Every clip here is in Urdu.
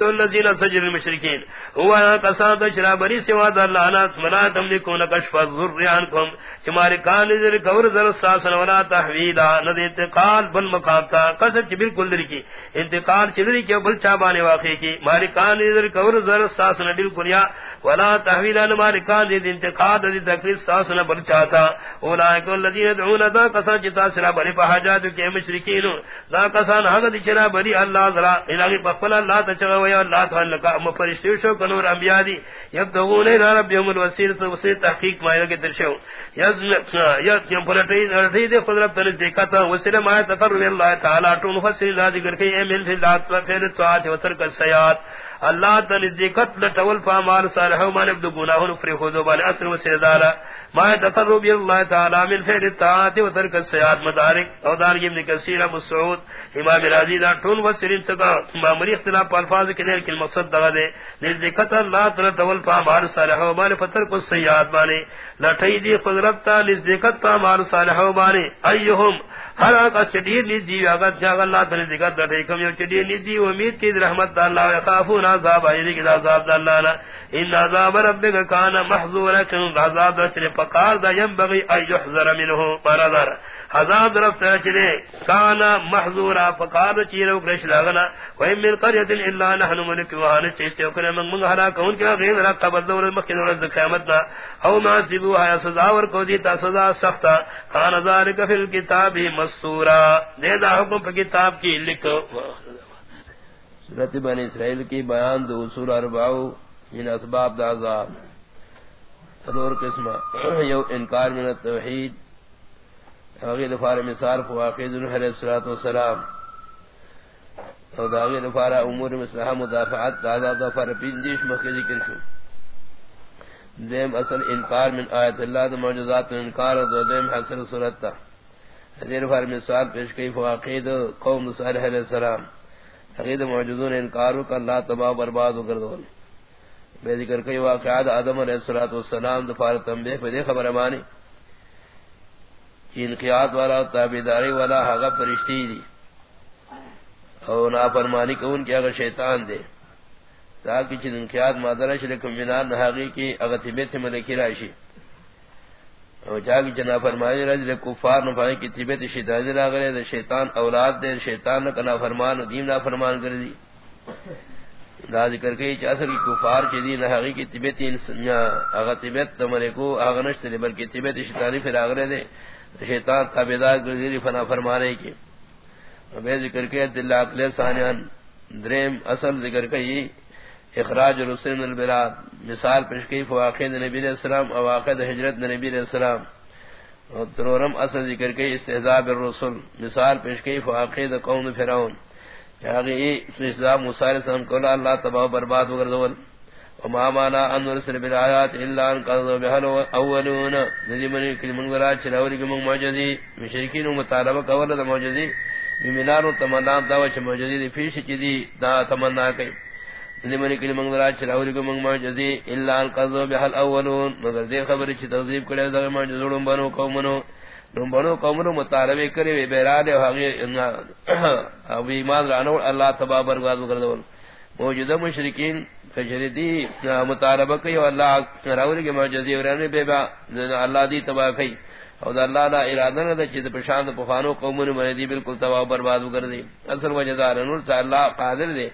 الذين سجر المشركين هو قصاد شرابري سوا الله لا منا تملكون كشف الذر عنكم تمہارے کان ذر کور ذر ساسن ولا تحویلا۔ ند انتقال بل مقام تا قصد بالکل در کی۔ انتقال چدری کے بل چا بانے واقع کی۔ ماری کان ذر کور ذر ساسن بالکل یا ولا تحویلا۔ ماری کان ذر انتقال ذر تکلیف ساسن بل چا تھا۔ اولئک الذين يدعون ذا قصد جتا شرابري فحاجات کے مشرکین ذا قصان حق شرابري الله ذرا۔ الہی بقل اللہ تچوا ویا اللہ تعالی کا مفرشتے شو کنور انبیاء دی یبتغون الى ربهم الوسیلۃ وسی تحقیق مائر کے درشو یز یا کیم پلٹی دے قدرت تن دیکھتا وسیلہ ما تفر اللہ تعالی تو مفسر ذکر کہ اے من فی ذات و خیر تو و ترک السیات اللہ تعالی ذکر لتول فامال صالح و من ابد گناہ فری خذو بال اثر و سیدارا ما تقرب اللہ تعالی من فعل الطاعات و ترک السیئات مدارک او دار ابن کثیر، ابو سعود، امام راضی دا ٹون و سرین سکا معمولی اختلاف الفاظ کے لیے مقصد دغه دے نزدیکت اللہ تعالی تول فامال صالح و من فترک السیئات بانے لٹھی دی قدرت تا نزدیکت فامال صالح و ایہم ہر کا چڑی نزدی اگر جاگ اللہ تعالی ذکر دے کم یو چڑی نزدی امید کی رحمت دا اللہ و خافون عذاب ایدی کی عذاب اللہ ان عذاب ربک کان محذورا کن عذاب در فقال دا ينبغي ان يحذر منه مرضر عذاب رب چلے، کان محذورا فقال چیرو کرش لگنا و من قريه الا نحن ملك وهان چیتے اوکر من من ہرا کون کیا غیر رب تبدل مخین رز قیامت او ما سبو ہے سزا ور کو دی تا سزا سخت کان ذالک فی الكتاب مستورا دے دا حکم پر کتاب کی لکھو۔ سورت بن اسرائیل کی بیان دو اصول اربعو من اسباب دا عذاب۔ صدور قسمہ۔ یو انکار من التوحید۔ اغی دفار مثال فواقید نوح علیہ السلام او دا اغی دفار امور مسلحہ مدافعات دا دا دفار پیندیش مخی ذکر شو۔ دیم اصل انکار من آیت اللہ دا موجودات انکار، دو دیم حسن صورت تا۔ دیر حضیر فار مثال پیش کئی فواقید قوم صالح علیہ السلام حقید موجودون انکارو کا اللہ تباہ برباد و کردول بے ذکر کئی واقعات، آدم علیہ الصلوۃ والسلام دفار تنبیہ پہ دے خبر مانی انقیات والا تابعداری والا حق فرشتی دی۔ او نافرمانی کو ان کی اگر شیطان دے۔ تاکہ چن انقیات مادر شرکم منان نحقی کی اگر طبیعت ملکی راشی۔ او جاگی چنا فرمانی رجل کفار نفائی کی طبیعت شیطانی راگرے دے، شیطان اولاد دے، شیطان نکنا فرمان و دیم نا فرمان کردی۔ دا ذکر کئی چا اثر کی کفار چیدی نحقی کی طبیعت اگر طبیعت تمرے کو آغا نشتر بلکہ طبیعت شیطانی پھر آگرے دے۔ شیطان تابدار گردی فنا فرمانے کی۔ بے ذکر کئی دل اقلی ثانیان درم اصل ذکر کئی اخراج رسول البلاد، مثال پیش کی فواقع نبی علیہ السلام، او واقع ہجرت نبی علیہ السلام. اور ترورم اصل ذکر کی استہزاء بالرسل مثال پیش کی فواقع قوم فرعون. یاغی استہزاء موسی علیہ السلام کو اللہ تباہ برباد وگردول وما مانا ان نرسل بالآیات الا ان قضوا بها الاولون. ندی من کلمن ورا چراوری کی معجزی. مشرکین مطالبہ کول معجزی. بیمنارو تمنا، دا وچ معجزی فیش چدی دا تمنا کئی لمن کلی منگ درا چراوری کو منگ معجزی الا ان قذو بحل اولون. مگر دے خبر چ تذیب کرے دا معجزون بنو قومنو. نم بنو قومنو مطالبہ کرے وی بیراد او ہگی ابو ایمان رانو اللہ تبارک برگاد کر دول موجودہ مشرکین کجردی مطالبہ کئی اللہ چراوری کے معجزی ورنے بے با اللہ دی تبا کئی. او دا اللہ دا ارادہ نہ چ پرشان پخانو قومنو مردی بالکل تباہ برباد کر دی اصل وجہ دار نور تا اللہ قادر دے.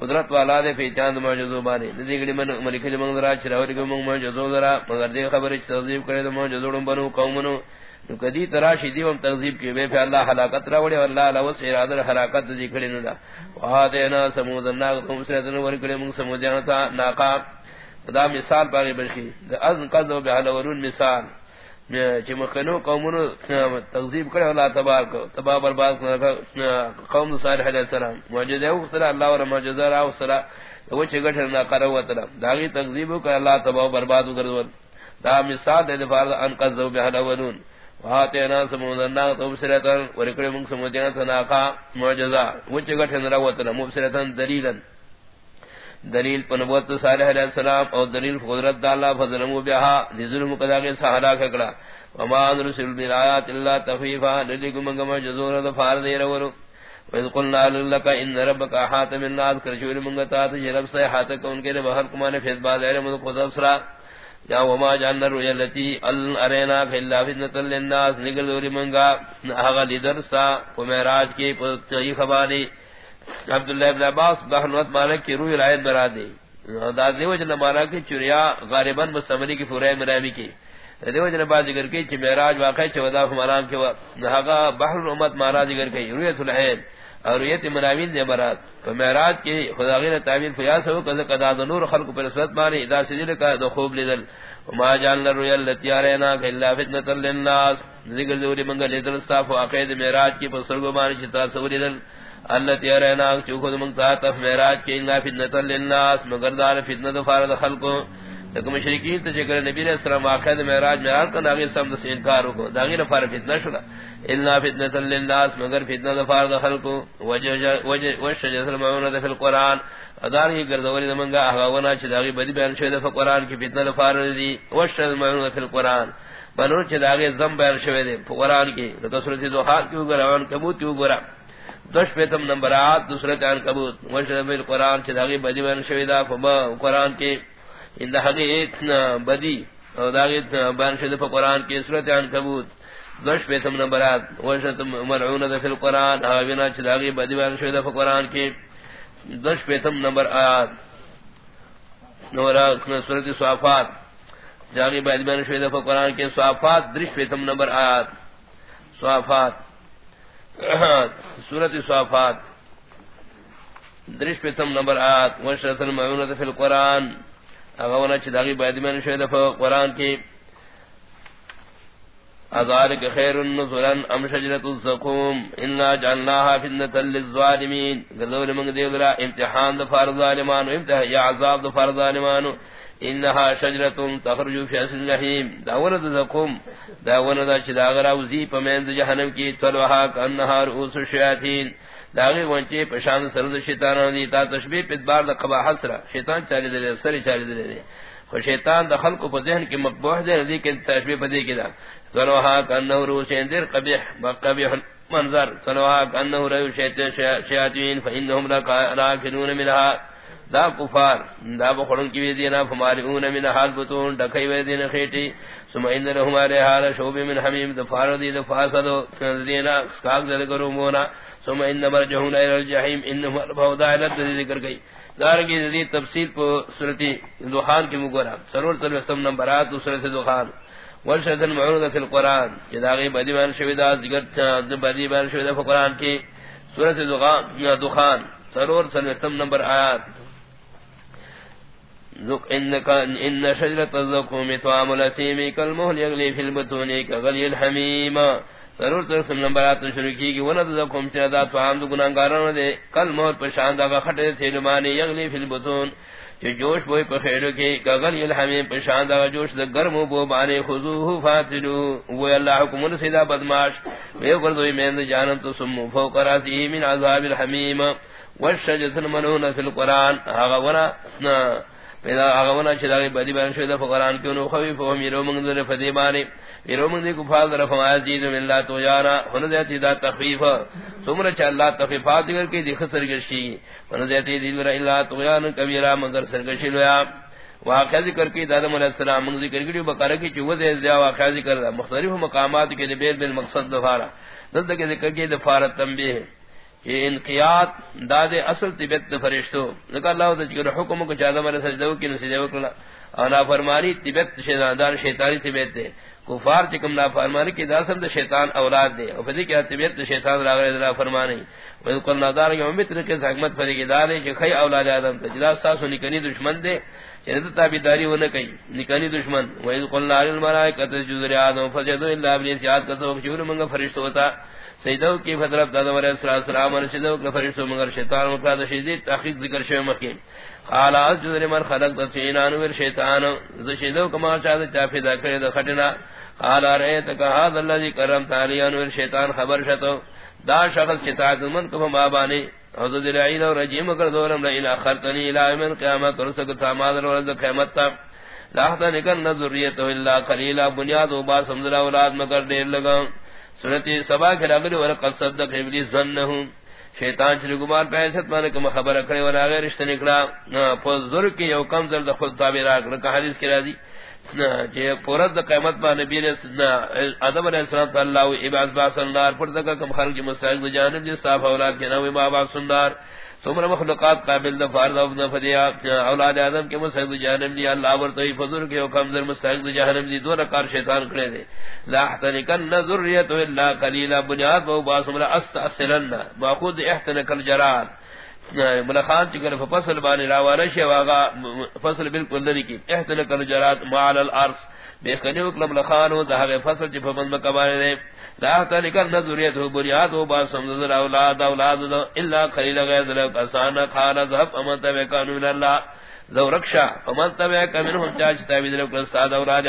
قدرت والا دے فی چاند معجزو بانے۔ دیگڑی من ملکی من درا چراوری کو من معجزو درا۔ مگر دے خبر تذیب کرے تو معجزو بنو قومنو۔ کدی تراشی دیوم تذیب کی بے پہ اللہ ہلاکت را وڑے اللہ لو سے ارادہ ہلاکت ذکر نہ دا۔ وا دینا سمود الناق تم سے دن ور کرے من سمود جاتا ناقا خدا مثال باغی بلکی از قذو بہلورون مثال۔ چمکنو قومنو تغذیب کرے اللہ تبارک تبا برباد قوم صالح علیہ السلام. معجزہ او صلی اللہ اور معجزہ را او صلی وہ چگٹ نہ کرو وتلا داغی تغذیب کر اللہ تبا برباد کر دا مثال دے فرض ان قذو بہلورون واتینا سمودنا تبصرتن ورکڑے من سمودنا تناقا معجزہ وہ چگٹ نہ وتلا مبصرتن دلیلا. دلیل پنبوت صالح علیہ السلام اور دلیل قدرت اللہ فضلمو بیہا دی ظلم قدا کے سہلا ککڑا وما نرسل بالآیات اللہ تخفیفا للکم منگم جزور دفار دیر ورو۔ وإذ قلنا لك إن ربك أحاط من الناس كرشول من قطعات جرب جی سيحاتك انك لبهر كمان في إثبات علم ودقود أسرى یا وما جعلنا الرؤيا التي أرينا في الله فتنة للناس نقل دوری منگا آغا لدرسا ومعراج کی پتعی خبانی عبداللہ ابن عباس بحنوت کی روح برا دا دیو مانا کی مستمری کی مرامی کی۔ دیو با ذکر کی چی واقع چی ودا کی نحقا بحر مانا ذکر کی، رویت اور دے کی خدا غیر فیاس ہو خلق پر مانی ادا سجل کا دو خوب لدل وما جعلنا الرؤيا التي الا فتنه للناس۔ ذکر ذوری منگل کی مانی چتا سوریدل التي ارينا چوک من تا تف معراج کی الا فتنه للناس، مگر دار فتنه فرض خلق تک مشرکین تے جگر نبی علیہ السلام عقید معراج میں آن کا ناغی سمد سے انکار ہو داغی نفار فتنہ شلا الا فتنه للناس، مگر فتنه فرض خلق وجه وجه وشجر المعونه في القران ادار یہ گردوری منگا احوانا چداغی بدی بیان شوی دفع قرآن کی فتنہ فرض دی۔ وشجر المعونه في القران بنور چداغی زم بیان شوی دے قرآن کی۔ لکہ صورت دوحات کیوں گرا کبوت کیوں گرا۔ دش پیتم نمبرات دوسرت عن کبوت. وشجر القران چداغی بدی بیان شوی دفع قرآن کی ان دہگی ایک بدی اور داغی بیان شوی دفع قرآن کی صورت عن کبوت. دش پیتم نمبرات وشت ملعون دا فی القرآن آبینا چداغی بدیوان شوید فی القرآن کی. دش پیتم نمبر آیات نورا سورت صحفات جاغی بدیوان شوید فی القرآن کی صحفات درش پیتم نمبر آیات صحفات سورت صحفات درش پیتم نمبر آیات وشت ملعون دا فی القرآن. آبینا چداغی بدیوان شوید فی القرآن کی اذالک خیر النزلا ام شجرۃ الزقوم. انا جعلناها فتنه للظالمین. گذور من دیغرا امتحان د فرض ظالمان و امتحان یا عذاب د فرض ظالمان انها شجرۃ تخرج فی اصل الجحیم داور الزقوم داور د چداغرا وزی پمند جہنم کی تلوها کانها رؤوس الشیاطین. داغی ونچے پشان سرد شیطانوں دی. تا تشبیہ پدبار دا قبا حسرہ. شیطان چالی دلے، سری چالی دلے خو شیطان دا خلق کو ذہن کی مقبوح دے ندی کے تشبیہ پدے کی دا. سنوها كأنه روس يندر قبيح بقبيح منظر سنوها كأنه روس شياطين فإنهم لكنون منها دا کفار، دا بخورن کی ویدینا فمالئون من حال بطون دکھئی ویدینا خیٹی سم اند لهم آلے حال شعب من حمیم دفار دی دفاسدو دینا سکاک دل کرومونا سم اند مرجہون ایل الجحیم، انہم اربہو دائلت دی ذکر گئی۔ دارنگی دی تفصیل پو سورتی دخان کی مگورا سرور تلوختم نمبرات سورت دخان ورشد المعروض فی القرآن جداغی بدی بان شویدہ ذکر بدی بان شویدہ فی القرآن کی۔ سورت دخان سرور سلوستم نمبر آیات۔ ان الزقوم طعام البطون ضرور ترسم نمبرات شروع کی ولد زقوم طعام دو گناہگاروں دے پر تھے یغلی فی البطون. جوش بوئی پخیرو کی الحمیم جوش دا گرم بو بانے خضوہو فاتلو وہ اللہ حکم رسیدہ بدماش ویو کردوئی جانم تو سمو. فوق راسی من عذاب الحمیم. المنون پیدا آغا ونا چداغی بدی بیان شدہ فقرآن کیونو خویف ومیرو منگذر فدیبانی ایرو دی کفال در فما عزیز من اللہ تو جانا ہن دیتی دا تخفیف. سمر چ اللہ تخفیفات دیگر کی دی خسر گشی ہن دیتی دی در اللہ تو جان کبیرہ مگر سرگشی لیا واقعہ ذکر کی دادم علیہ السلام من ذکر کی بقرہ کی چو دے دیا واقعہ ذکر دا مختلف مقامات کے لیے بیل بل مقصد دفارا دلتا کے ذکر کی دفارت تنبیہ کہ انقیات داد اصل طبیعت فرشتو۔ ذکر اللہ دا چکر حکم کو چاہتا مرے سجدو کی نسجدو کرنا انا فرمانی طبیعت شیطان شیطانی طبیعت دے۔ کفار چکم لا فرمانی کی داسم دا شیطان اولاد دے۔ اور فضی کی طبیعت شیطان راغر دا فرمانی ویدو قل نظار کی امت رکے حکمت فضی کی دارے کہ خی اولاد آدم تا۔ جدا ساسو نکنی دشمن دے۔ چنید تابداری ہونا کئی۔ نکنی دشمن۔ ویدو قل نار الملائکت جزر آدم فجدو اللہ ابلیس یاد کتا وکشور منگا فرشت ہوتا۔ سیدو کی فضرب دادم علیہ السلام علیہ ورشدو کہ فرشتو منگر شیطان مقرد شیدید تحقیق ذکر شو مکیم قال اسجد لمن خلقت سینان ور شیطان ذشدو کما چاہتا چافی دا کرے دا خٹنا. قال رأيتك هذا الذي كرمت علي انور شیطان خبر شتو. دا شخص چتاعت من کفا مابانی حضرت العین و رجیم کر دورم لئن اخرتنی الى من قیامت رسک تاماد رولد قیمت تا. لاحتا نکن نظریتو اللہ قلیلا. بنیاد و با سمدر اولاد مکر دیر لگا. سورت سبا کے رغل ورقل صدق ابلیس ظنہم. شیطان چلی گمان پہ ایسد مانے کم خبر اکڑے ولا غیر رشتہ نکلا. پس ذر کی یو کم زرد خود تابع راک رکا حدیث کی راضی. جے پورت دا قیمت با نبی نے ادم علیہ السلام اللہ عباس اباس با پر دکا کم خلق مستحق جانب جی صاف اولاد کے نوی ما با سندار. سمر مخلوقات قابل دا فارد ابن فدیا اولاد آدم کے مستحق جانب دی، اللہ ورطوی فضر کے حکم ذر مستحق جانب دی، دو رکار شیطان کرے دے۔ لا احتنکن ذریت الا قلیلا بنیاد و با سمر استاصلن باخود احتنکل جرات ملخان چکل فصل بانی راوانا شی واغا فصل بالکل لری کی احتنکل جرات معال الارض۔ بے کنیو کلم لخانو دہاوے فصل چی فمن مکبانے دے۔ لا تلکن نظریتو بنیادو با اولاد اولاد دو قلیل غیر ذلک اسانا خانا ذہب اللہ، ذو رکشا کمنہم چاچ تابید استاد اولاد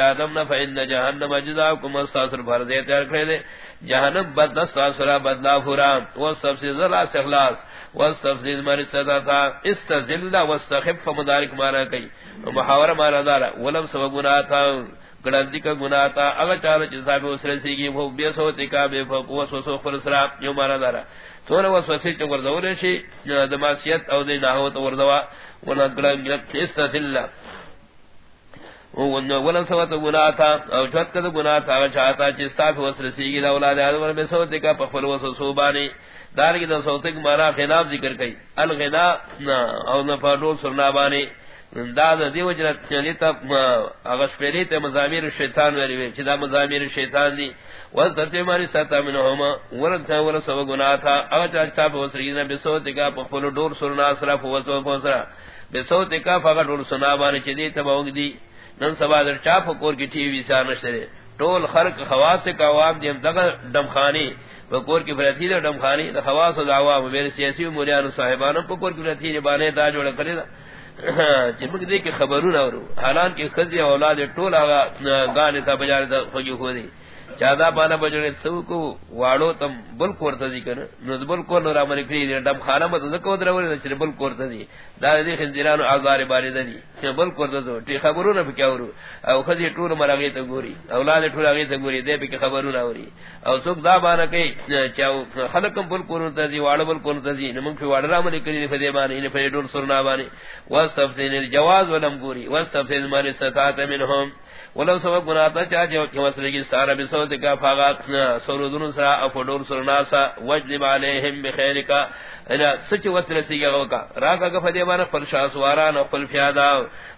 جہنم اجزاکم استاثر کرے دے۔ جہنم بدلا فرام وہ سب سے ذرا سے استطاعتا استزلد واستخف مدارک مانا کئی محاورہ مانا دارا، ولم سب گڑندی کا گناہ تا اگر چاہتا چیزا بے اسرے سیگی وہ بے سوتی کا، بے فقوص و سوخ فرسرا یو مانا دارا تو نو وسوسی چو وردو رشی دماسیت او دی ناہو تو وردوا ونا گڑنگیت استثلہ ولن سوت گناہ تا او چوت کا گناہ تا اگر چاہتا چیزا بے اسرے سیگی دا اولاد آدم بے سوتی کا پخفل وسوسو بانی۔ دارگی دا سوتی کا مانا خناب ذکر کئی۔ الغنا او نفا دول سرنا بانی۔ دا دی وجرت چلی تا اغش پیری تے مزامیر شیطان ویلی وی چی دا مزامیر شیطان دی وز ترتی ماری ساتا منہوما ورد تا ورد سو گناہ تھا اغش آجتا پا وسرگینا بسو تکا پا خپلو دور سرنا سرا پا وسو پوسرا بسو تکا پا دور سنا بانی چی دی تبا دی نن سبا در چا پا کور کی ٹی وی سار نشترے ٹول خرق خواس کا عوام دیم دغا دمخانی پکور کی فرتی دا دمخانی دا خواس دا عوام میرے سیاسی و مولیان صاحبانم پکور کی فرتی بانے دا جوڑا کرے دا چمک دے کے خبرون اور حالان کی خزی اولاد ٹولا آگا گانے تا بجار دا خجو ہو دی چادا پانا بجنے سو کو واڑو تم بل کورتا دی کنا نو بل کور نو رامن کری دی ڈم خانہ مت زکو دروری دا چر بل کورتا دی۔ دا دی خنزیران آزار باری دی۔ چر بل کورتا دو۔ تی خبرون پا کیا ورو۔ او خزی ٹول مراغی تا گوری۔ اولاد ٹول آگی تا گوری۔ دے پی خبرون آوری او سوک دا بانا کئی، چاو خلقم بل کورتا دی، واڑو بل کورتا دی۔ نمک فی واڑ رامن کری دی فدی بانی ان فی ڈول سرنا بانی واستفزین الجواز ولم گوری۔ واستفزین مانی ستات منہم ولو سبب گناتا چا جو کہ مسئلے کی سارا بسوت کا فاغات سرودن سرا افدور سرناسا وجلب علیہم بخیرکا۔ انا، سچ وصل سیگا غوکا راکا کا فدیبانا فلشا سواران وقل فیادا۔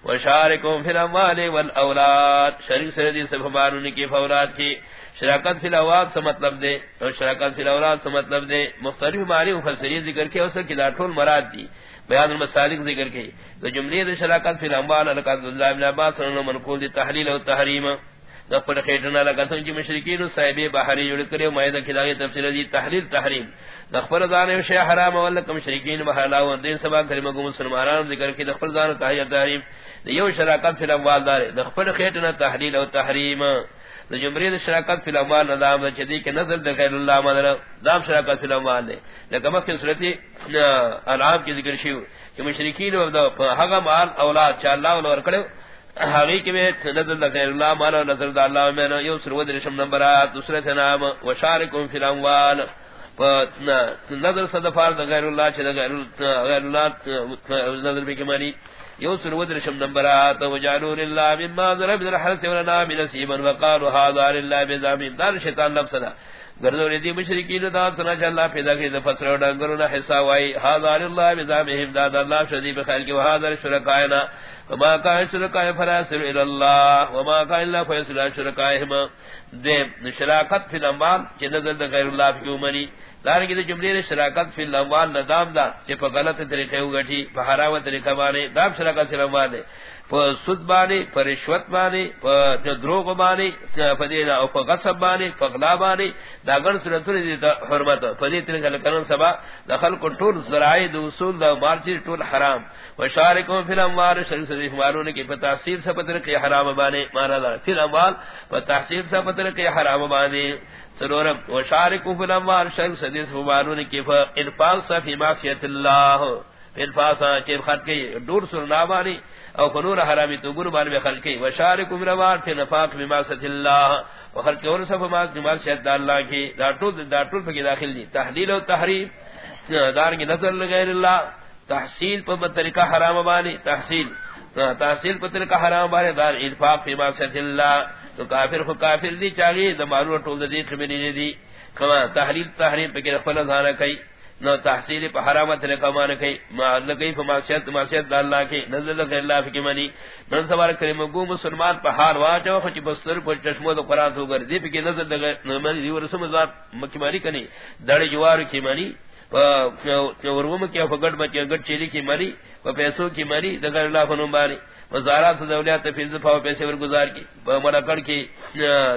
وشارکم فی الاموال والاولاد۔ شرک سردی سبحبارون کی فولاد کی۔ شراکت فی الاولاد سے مطلب دے۔ اور شراکت فی الاولاد سے مطلب دے۔ مختلف معنی مفسرین ذکر کے اسے کی لاٹھول مراد دی۔ بیان المسالک ذکر کی۔ تو جملے دے شراکت فی الاموال لقد اللہ ابن عباس انہوں منقول دی تحلیل و تحریم۔ نفر خیٹنا لگا سنچ مشرکین صاحب بحری جڑ کرے مائدہ کلاغی تفسیر دی تحلیل تحریم۔ دا نخبر دان شیع حرام ولکم شرکین بحلا و دین سبا کلمہ کو مسلمانان ذکر کی دا نخبر دان تحلیل تحریم۔ یو شراکت فی الاموال دار نخبر خیٹنا تحلیل و تحریم۔ جمرید شراکت فی الاموال ندام دا چدی کے نظر دا غیر اللہ مدر دام شراکت فی الاموال دے۔ لکہ مخی صورتی انعام کی ذکر شیو، کہ مشرکین و حقا مال اولاد چا اللہ ونور کرو حقی کی میں نظر دا غیر اللہ مانا نظر دا اللہ میں یو سرود رشم نمبر آت دوسرت نام، وشارکم فی الاموال۔ نظر صدفار دا غیر اللہ چا دا غیر اللہ، نظر بکی مانی۔ یو سر ودرشم نمبرات وجعلوا لله مما ضرب الحرس ولنا من نسيبا وقالوا هذا لله بزعمهم دار شیطان لفظنا گردو ردی مشرکین دا سنا چا اللہ پیدا کی دفسر و ڈنگرون حصہ وائی. هذا لله بزعمهم داد اللہ شدی بخیر کی. وهذا شرکائنا وما كان شرکائے فراسر الى الله وما كان اللہ فیصلہ شرکائهم دے شراکت فی الاموال، چی نظر غیر اللہ فی امنی. دار کی جملے شراکت فی الاموال ندام دا کہ غلط طریقے ہو پ حرام طریقہ بانے دام شراکت فی الاموال دے سود بانے پ رشوت بانے پ دروغ بانے پ دینا او پ غصب بانے پ غلا بانے دا گن صورتوں دی حرمت. فدی طریقہ لکن سبا دخل کو ٹول ذرائع دو اصول دا مارچی ٹول حرام. وشارکم فی الاموال شرک سے مارون کی تحصیل سے پتر کے حرام بانے مانا دا فی الاموال و تحصیل سے پتر کے حرام بانے سرورم و فی الاموال شرک سدیس مبارون کی فا انفاق سا فی معصیت اللہ انفاق سا چیم خط کی دور سرنا بانی او فنور حرامی تو گرو بانی خلق کی و شارکو فی نفاق فی اللہ و خلق اور صف معصیت اللہ کی دا طول دا طول پکی داخل دی تحلیل و تحریم دار کی نظر لغیر اللہ تحصیل پر طریقہ حرام بانی تحصیل. تحصیل پر طریقہ حرام بانی دار انفاق فی اللہ تو کافر خو کافر دی چاہیے دمارو ٹول دی خبری دی کما تحلیل، تحریم پہ کہ خپل ځان کوي نو تحصیل پہ حرامت نے کمان کئی ما لگئی فماسیت ماسیت اللہ کی، نزل اللہ فکی منی۔ من سوار کریم گو مسلمان پہ حال واجو خچ بسر پر چشمو دو قرآن تو گر دی پکی نزل دگر منی دیو رسم ازوار مکی مانی کنی دڑ جوار کی منی ورغم کیا فگڑ مکی گڑ چیلی کی منی و پیسو کی منی دگر اللہ فنون بانی وزارات دولیات فیلز پاو پیسے ورگزار کی مرکڑ کی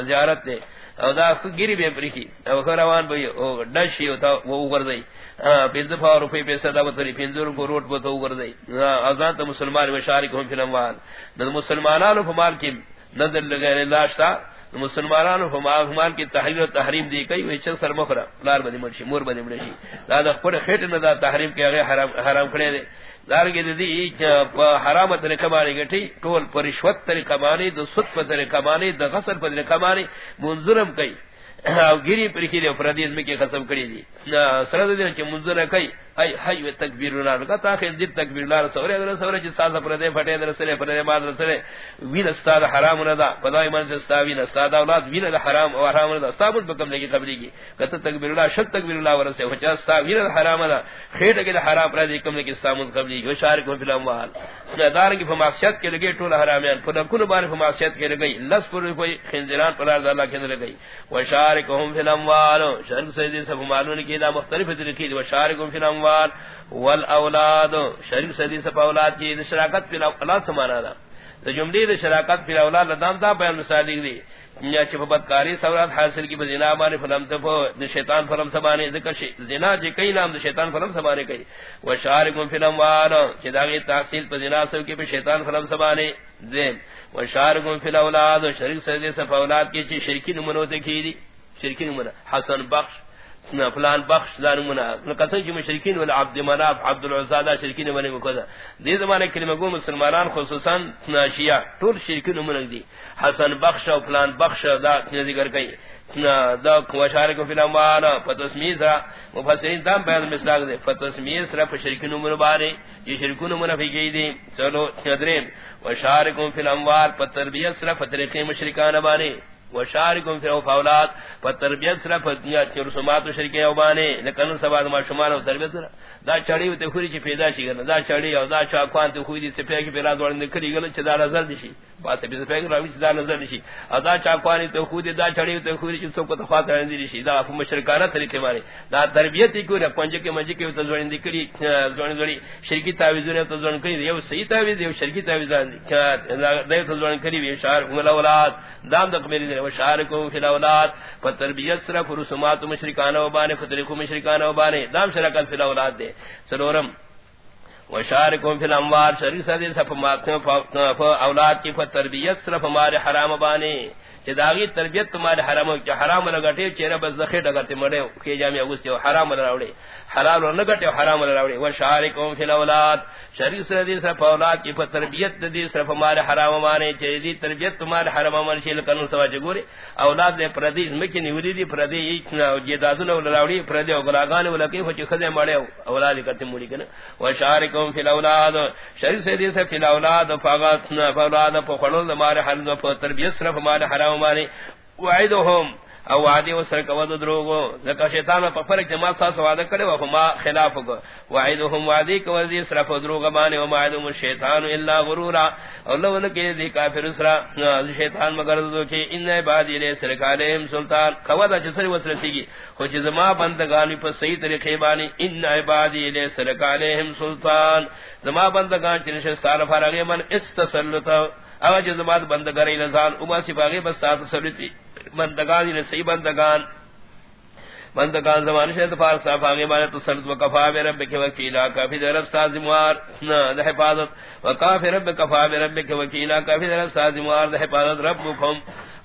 زیارت نے او دا گیری بے پرکی او خروان بھئی، او ڈشی او تا، وہ گردئی پنز پا روپے پیسہ دا بطری پنزور کو روٹ بطو گردئی ازان تا مسلمان مشارک ہم فی الاموال دا مسلمانانو فمال کی نظر لگئے اللہ شتا مسلمانانو فمال کی تحریر و تحریم دی کئی وی چل سر مخرا لار بدی مرشی مور بدی مرشی دا دا خود خیٹ ندا تحریم کی اگر حرام, حرام کھڑے دے دارگی دی حرام طریقہ مانی گٹی ٹول پر رشوت طریقہ مانی دو سط پر طریقہ مانی دو غسل پر طریقہ مانی منظرم کئی او گیری پر کی افرادی میں کی قسم کری دی سرد دین چ منظر کئی ای حی و تکبیر اللہ کا تاخیر دی تکبیر اللہ سورے در سورے چ ساز پر دے پھٹے در سرے پر دے بعد سرے وین استاد حرام ندا پدای من سے استاوین استاد اولاد وین حرام و حرام ندا استاد بکم لگی قبلی کی کت تکبیر اللہ شت تکبیر اللہ ور سے وچ استاوین حرام ندا خیٹ کے حرام پر دی کم لگی استاد قبلی و شارک فی الاموال. دار کی فماخشت کے لگے ٹول حرامیان. پر کل بار فماخشت کے لگے لس پر کوئی خنزران پر اللہ کے لگے و شارکهم فی الاموال. شرک سے سب معلوم کی دا مختلف طریقے و شارکهم فی الاموال والاولاد شریف سدی سب اولاد کی شراکت پھر اولاد سمانا دا. تو جملی دے شراکت پھر اولاد لدام دا بیان مثالی دی. یا چھ بدکاری سورات حاصل کی بزنا مانے فلم تفو دے شیطان فلم سبانے ذکر شی. زنا جے کئی نام دے شیطان فلم سبانے کئی. و فی الاموال. چھ داغی تحصیل پر زنا سب کی پر شیطان فلم سبانے زین و شارکم فی الاولاد. شریف سدی سب اولاد کی چھ شرکی نمونو تکی دی. شرکی نمونو حسن بخش فلان بخش دار منا قسم کی مشرکین ولا عبد مناف عبد العزادہ شرکین بنے مکذا دی زمانے کلمہ گو مسلمانان، خصوصا شیعہ طول شرکین من دی حسن بخش و فلان بخش دا ذکر کئی دا کوشارک فی الاموال فتسمیز را مفسرین دام بیان مثلاق دے فتسمیز را فشرکین من بارے یہ شرکین من فی گئی دی چلو ندرین وشارکم فی الاموال فتربیت را فترقی مشرکان بارے وشارکم فی اولاد فتربیت سرا فتنیا رسومات شرک یوبانے لکن سبا ما شمار و تربیت سرا دا چڑی تے خوری چ پیدا چی گنا دا چڑی او دا چا کوان تے خوری سے پیدا کی پیدا دوڑ نکلی گل چ دا نظر دشی بات بھی سے پیدا راوی دا نظر دشی او دا چا کوان تے خوری دا چڑی تے خوری چ سو کو تفات رہن دی دشی دا اپ مشرکانہ طریقے مارے دا تربیت کو ر پنج کے مجھ کے تزوڑ نکلی زوڑ زوڑی شرکی تعویذ نے تزوڑ کئی یو صحیح تعویذ، یو شرکی تعویذ دا دے تزوڑ کری وی شار اولاد دام دک میری وشارکو فی الاولاد، فتربیت صرف رسومات مشرکان و بانے فترکو مشرکان و بانے دام شرکت فی الاولاد دے۔ سلورم وشارکو فی الاموار شریک صدی صف اولاد کی فتربیت صرف ہمارے حرام بانے داغی تربیت تمہارے حرام ہو حرام لگٹے چہرہ بس زخے ڈگتے مڑے کہ جامع اگستے ہو حرام راوڑے حلال نہ گٹے حرام راوڑے وہ شارکوں فی الاولاد شریف سے دی صرف اولاد کی تربیت دی صرف ہمارے حرام مانے چہ دی تربیت تمہارے حرام مانے چہ کن سوا جگورے اولاد دے پردیس مکی نیوری دی، پردی یہ دادن راوڑی پردی او گلاگان ولکی ہو چھ خدے مڑے اولاد کرتے موڑی کنا. وہ شارکوں فی الاولاد. شریف سے دی سے فی الاولاد فغات اولاد پخڑل ہمارے حرام تربیت صرف مال حرام مانی وعدهم او وعدی و سر کو دروغو. زکا شیطان پر فرق جماعت سا وعدہ کرے و ما خلاف کو وعدهم وعدی کو وزی صرف دروغ مانے و معدوم الشیطان الا غرورا. اللہ ول کے دی کافر اسرا شیطان مگر دو کہ ان عبادی لے سر کالہم سلطان. قودا جسر وسرتی کی ہو جما بندگان پر صحیح طریقے بانی ان عبادی لے سرکالہم سلطان. زما بندگان چنش سال فرغ من استسلط او جزمات بندگان لزان اما سفاغی بس سات سلطی بندگان نے سی بندگان. بندگان زمان سے دفار صاحب آگے مانے تو سرد و کفا بے رب کے وکیلا، کافی درب سازموار دا حفاظت. و رب کفا بے رب کے وکیلا، کافی در درب سازموار دا حفاظت رب مکم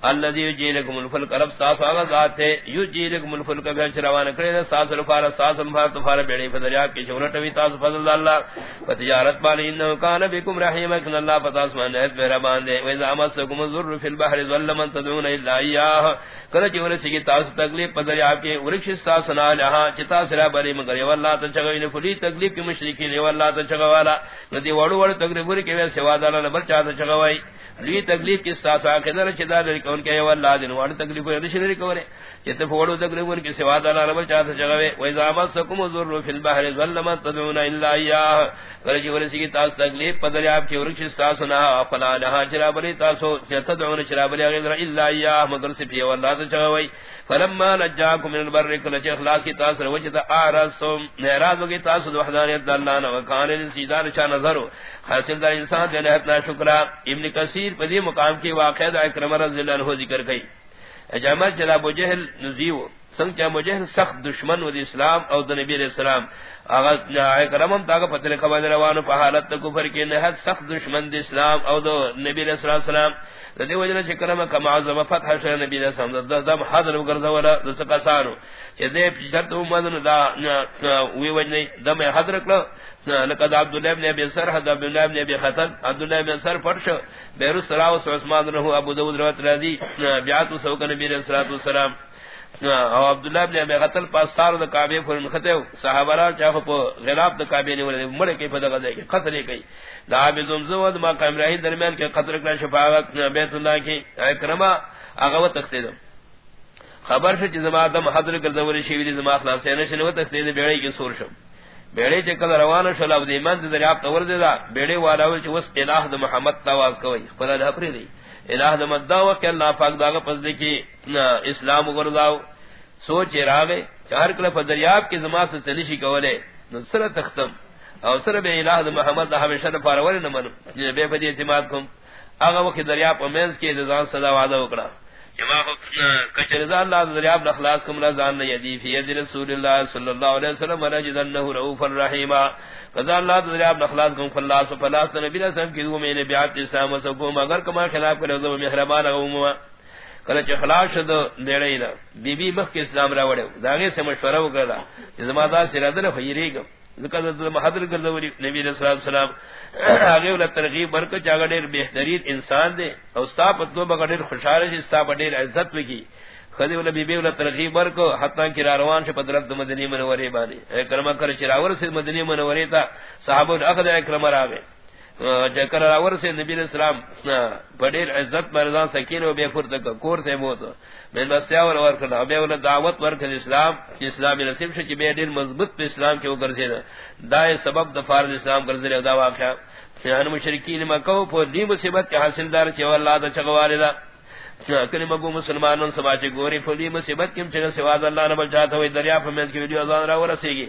الذي يجيلكم الفلك. رب ساس والا ذات ہے، يجيلكم الفلك. بهش روان کرے ساس الفار ساس الفار تفار بیڑی فدریا کی شورت وی تاس فضل اللہ. فتجارت بان انه كان بكم رحيما كن الله پتا اسمان ہے مہربان دے واذا مسكم الضر في البحر ظل من تدعون الا اياه کر چور سی تاس تکلیف پدریا کے ورکش ساس نہ لہا چتا سرا بری مگر یہ اللہ تو چگوی نے فلی تکلیف کی مشرکین یہ اللہ تو چگوالا ندی وڑو وڑ تکلیف کے سوا دالا نبر چاہتا چگوائی لی تکلیف کی ساسا کے در چدا در کون کہ والله دین وڑ تکلیف ہے نشری کورے چتے فوڑو تکلیف کی سوا دالا رب چاہتا جگوے و اذا مسکم ذر فی البحر ظلم تدعون الا اياه کرجی ورسی کی تاس تکلیف پدر اپ کی ورش ساسا نہ فلا لها چرا بلی تاسو تدعون چرا بلی غیر الا اياه مگر سی فی والله تجوی فلما نجاكم من البر كل اخلاص کی تاثر وجد ارسم ناراض وگی تاثر وحدانیت اللہ نہ وکان سیدار چا نظر حاصل دا انسان دے نہ شکر ابن کثیر تفسیر پدی مقام کی واقعہ دا اکرم رضی اللہ عنہ ذکر کئی۔ اجمع جلا ابو جہل نزیو، سنگ چا مجھل سخت دشمن و اسلام او دا نبی علیہ السلام۔ آغا اکرمم تاکا پتر قبل روانو پا حالت دا کفر کی نحت سخت دشمن دا اسلام او دا نبی علیہ السلام دے وجنا چکرم کما عظم فتح شر نبی علیہ السلام۔ دا دم حاضر وگرزا ولا دا سکسانو چی دے شرط امدن دا وی وجنی دم حاضر کلو۔ لقد عبد عبداللہ ابن ابی سر حد عبداللہ ابن ابی خطن عبداللہ ابن سر فرش بیرو سراو سعثمان رہو ابو دود روات رضی بیعتو سوکا نبی علیہ السلام او عبداللہ ابن ابی قتل پاس سار دا کعبے فرن خطیو صحابہ را چاہو پا غلاف دا کعبے نے ولے مڑے کے پدہ غزے کے قتل ہی کئی دا عبی زمزو دا مقام درمیان کے قتل کلا شفاعت بیت اللہ کی اکرما آغا و تختیدم خبر سے چیز ما دم حضر کردوری شیوری زما اخلاص سینہ شنو تختید بیڑے کی سور شم. بیڑے چکل روان شل اب دیمان دریاب تور دیدا بیڑے والاوی چی وس الہ دا محمد تاواز کوئی، خدا دا پری دی۔ الہ د دا مدعو کہ اللہ پاک داغا پس دیکھی اسلام گرداو سوچ راگے چہر کل فدریاب کی زمان سے تنشی کولے نصر تختم۔ او سر بے الہ دا محمد دا ہمیشہ دا پارول نمانو بے فدی اعتماد کم۔ آگا وقت دریاب امیز کی دزان صدا وعدہ اکڑا کچرزا اللہ دریاب نخلاص کم رضان نیدی فی ید رسول اللہ صلی اللہ علیہ وسلم ونجدنہ رعوفا رحیما۔ قضا اللہ دریاب نخلاص کم خلاص فلاس نبی رسم کی دو میں نے بیعت اسلام وسکوم اگر کما خلاف کرے وزم محرمان اغموما کله چې خلاص شد دیړې دا بی بی مخ کې اسلام راوړو داغه سے مشوره وکړه. چې زما دا سره ده فیریګم ذکر د محضر ګرځوري نبی رسول الله سلام هغه ول ترغیب ورک چاګړې بهترین انسان دی. او ستا په تو بغړې خوشاله شي، ستا په ډېر عزت وکي خدی ول بی بی ول ترغیب ورک حتا کی روان شه په طرف د مدینه منورې باندې. کرما کر چراور سے مدینه منورې تا صحابه اخذ اکرم راغې جکر راور سے نبی علیہ السلام بڑیر عزت مرزان سکین و بے فرد کور سے موت. میں بسیا اور ور کنا بے ول دعوت ور کنا اسلام کہ اسلام نصیب شے کہ بے دین مضبوط پہ اسلام کے اوپر سے دائے سبب دفار اسلام کر دے دا واقعہ سیان مشرکین مکو پر دی مصیبت کے حاصل دار چے اللہ دا چغوالے دا کنے مگو مسلمانوں سبا چے گوری فلی مصیبت کیم چے سواز اللہ نہ بل چاہتا ہوئی دریا پر میں کی ویڈیو ازان راو رسی گی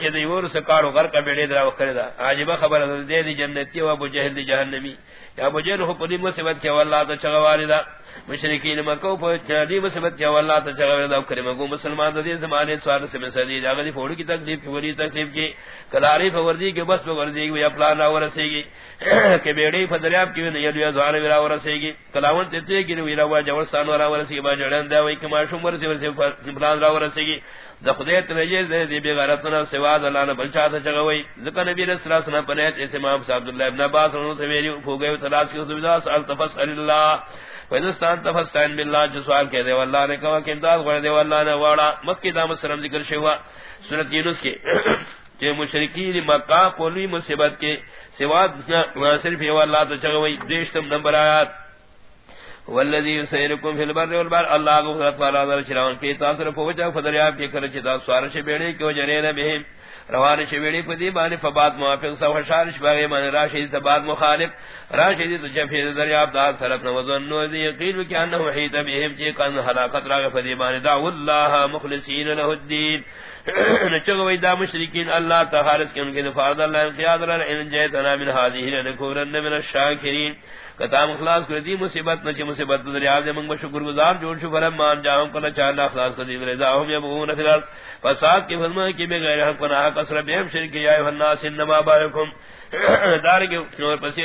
کہ دی ور سے کارو گھر کا بیڑے درا وکھرے دا عجیب خبر دے دی جنتی و ابو جہل دی جہنمی. یا ابو ہو پلی مصیبت کے اللہ دا چغوالے دا. مشرکین مکو پو چادی مصیبت کے اللہ تا چغوالے دا. کرے مگو مسلمان دی زمانے سوال سے میں سدی. دا دی پھوڑ کی تکلیف کی، وری تکلیف کی. کلاری فوردی کے بس فوردی کی، یا پلان را ورسے گی کہ بیڑی فدریاب کی نے یلیا زوار ویرا ورسے گی کلاون تے کی ویرا وا جوڑ سان ورا ورسے گی با جڑن دا وئی کہ معشوم ورسے ورسے پلان را ورسے گی دا خدای دی غیرتنا سوا بلچا ذکر نبی رسول صلی امام ابن عباس سے میری ہو گئے تلاش کی سال اللہ جو سوال کہہ دے نے کہا کہ امداد دے نے مکی دام سلام ذکر شوا یونس کے کہ مشرکین مکہ مصیبت کے سوا صرف یہ اللہ تو دیشتم نمبر آیات. والذی یسیرکم فی البر والبحر، اللہ کو خدمت والا در چراون کی تاثر پوچا فدریاب کے کر چتا سوارش بیڑے کیو جرین بہم روان شویڑی پدی بانی فباد موافق سو شارش باغی من راشید تباد مخالف راشید تو جفید دریاب دار طرف نوزن نوزی یقین بکی انہو حیط بہم، چی کن حلاقت راگ پدی بانی دعو اللہ مخلصین له الدین۔ نچگوی دا مشرکین، اللہ تخارس کی ان کے دفاع اللہ انقیاد رہا ان جیتنا من حاضی لنکورن من الشاکرین۔ کتا مخلاص کر دی مصیبت نہ مصیبت دریا دے، منگ شکر گزار، جوڑ شو فرم مان جاؤں کلا چاہنا اخلاص کر دی، رضا ہم یبغون فی الارض۔ فساد کی فرمائے کہ بغیر حق پناہ کسر بہم شرک یا ایوہ الناس انما بارکم۔ دار کے پسی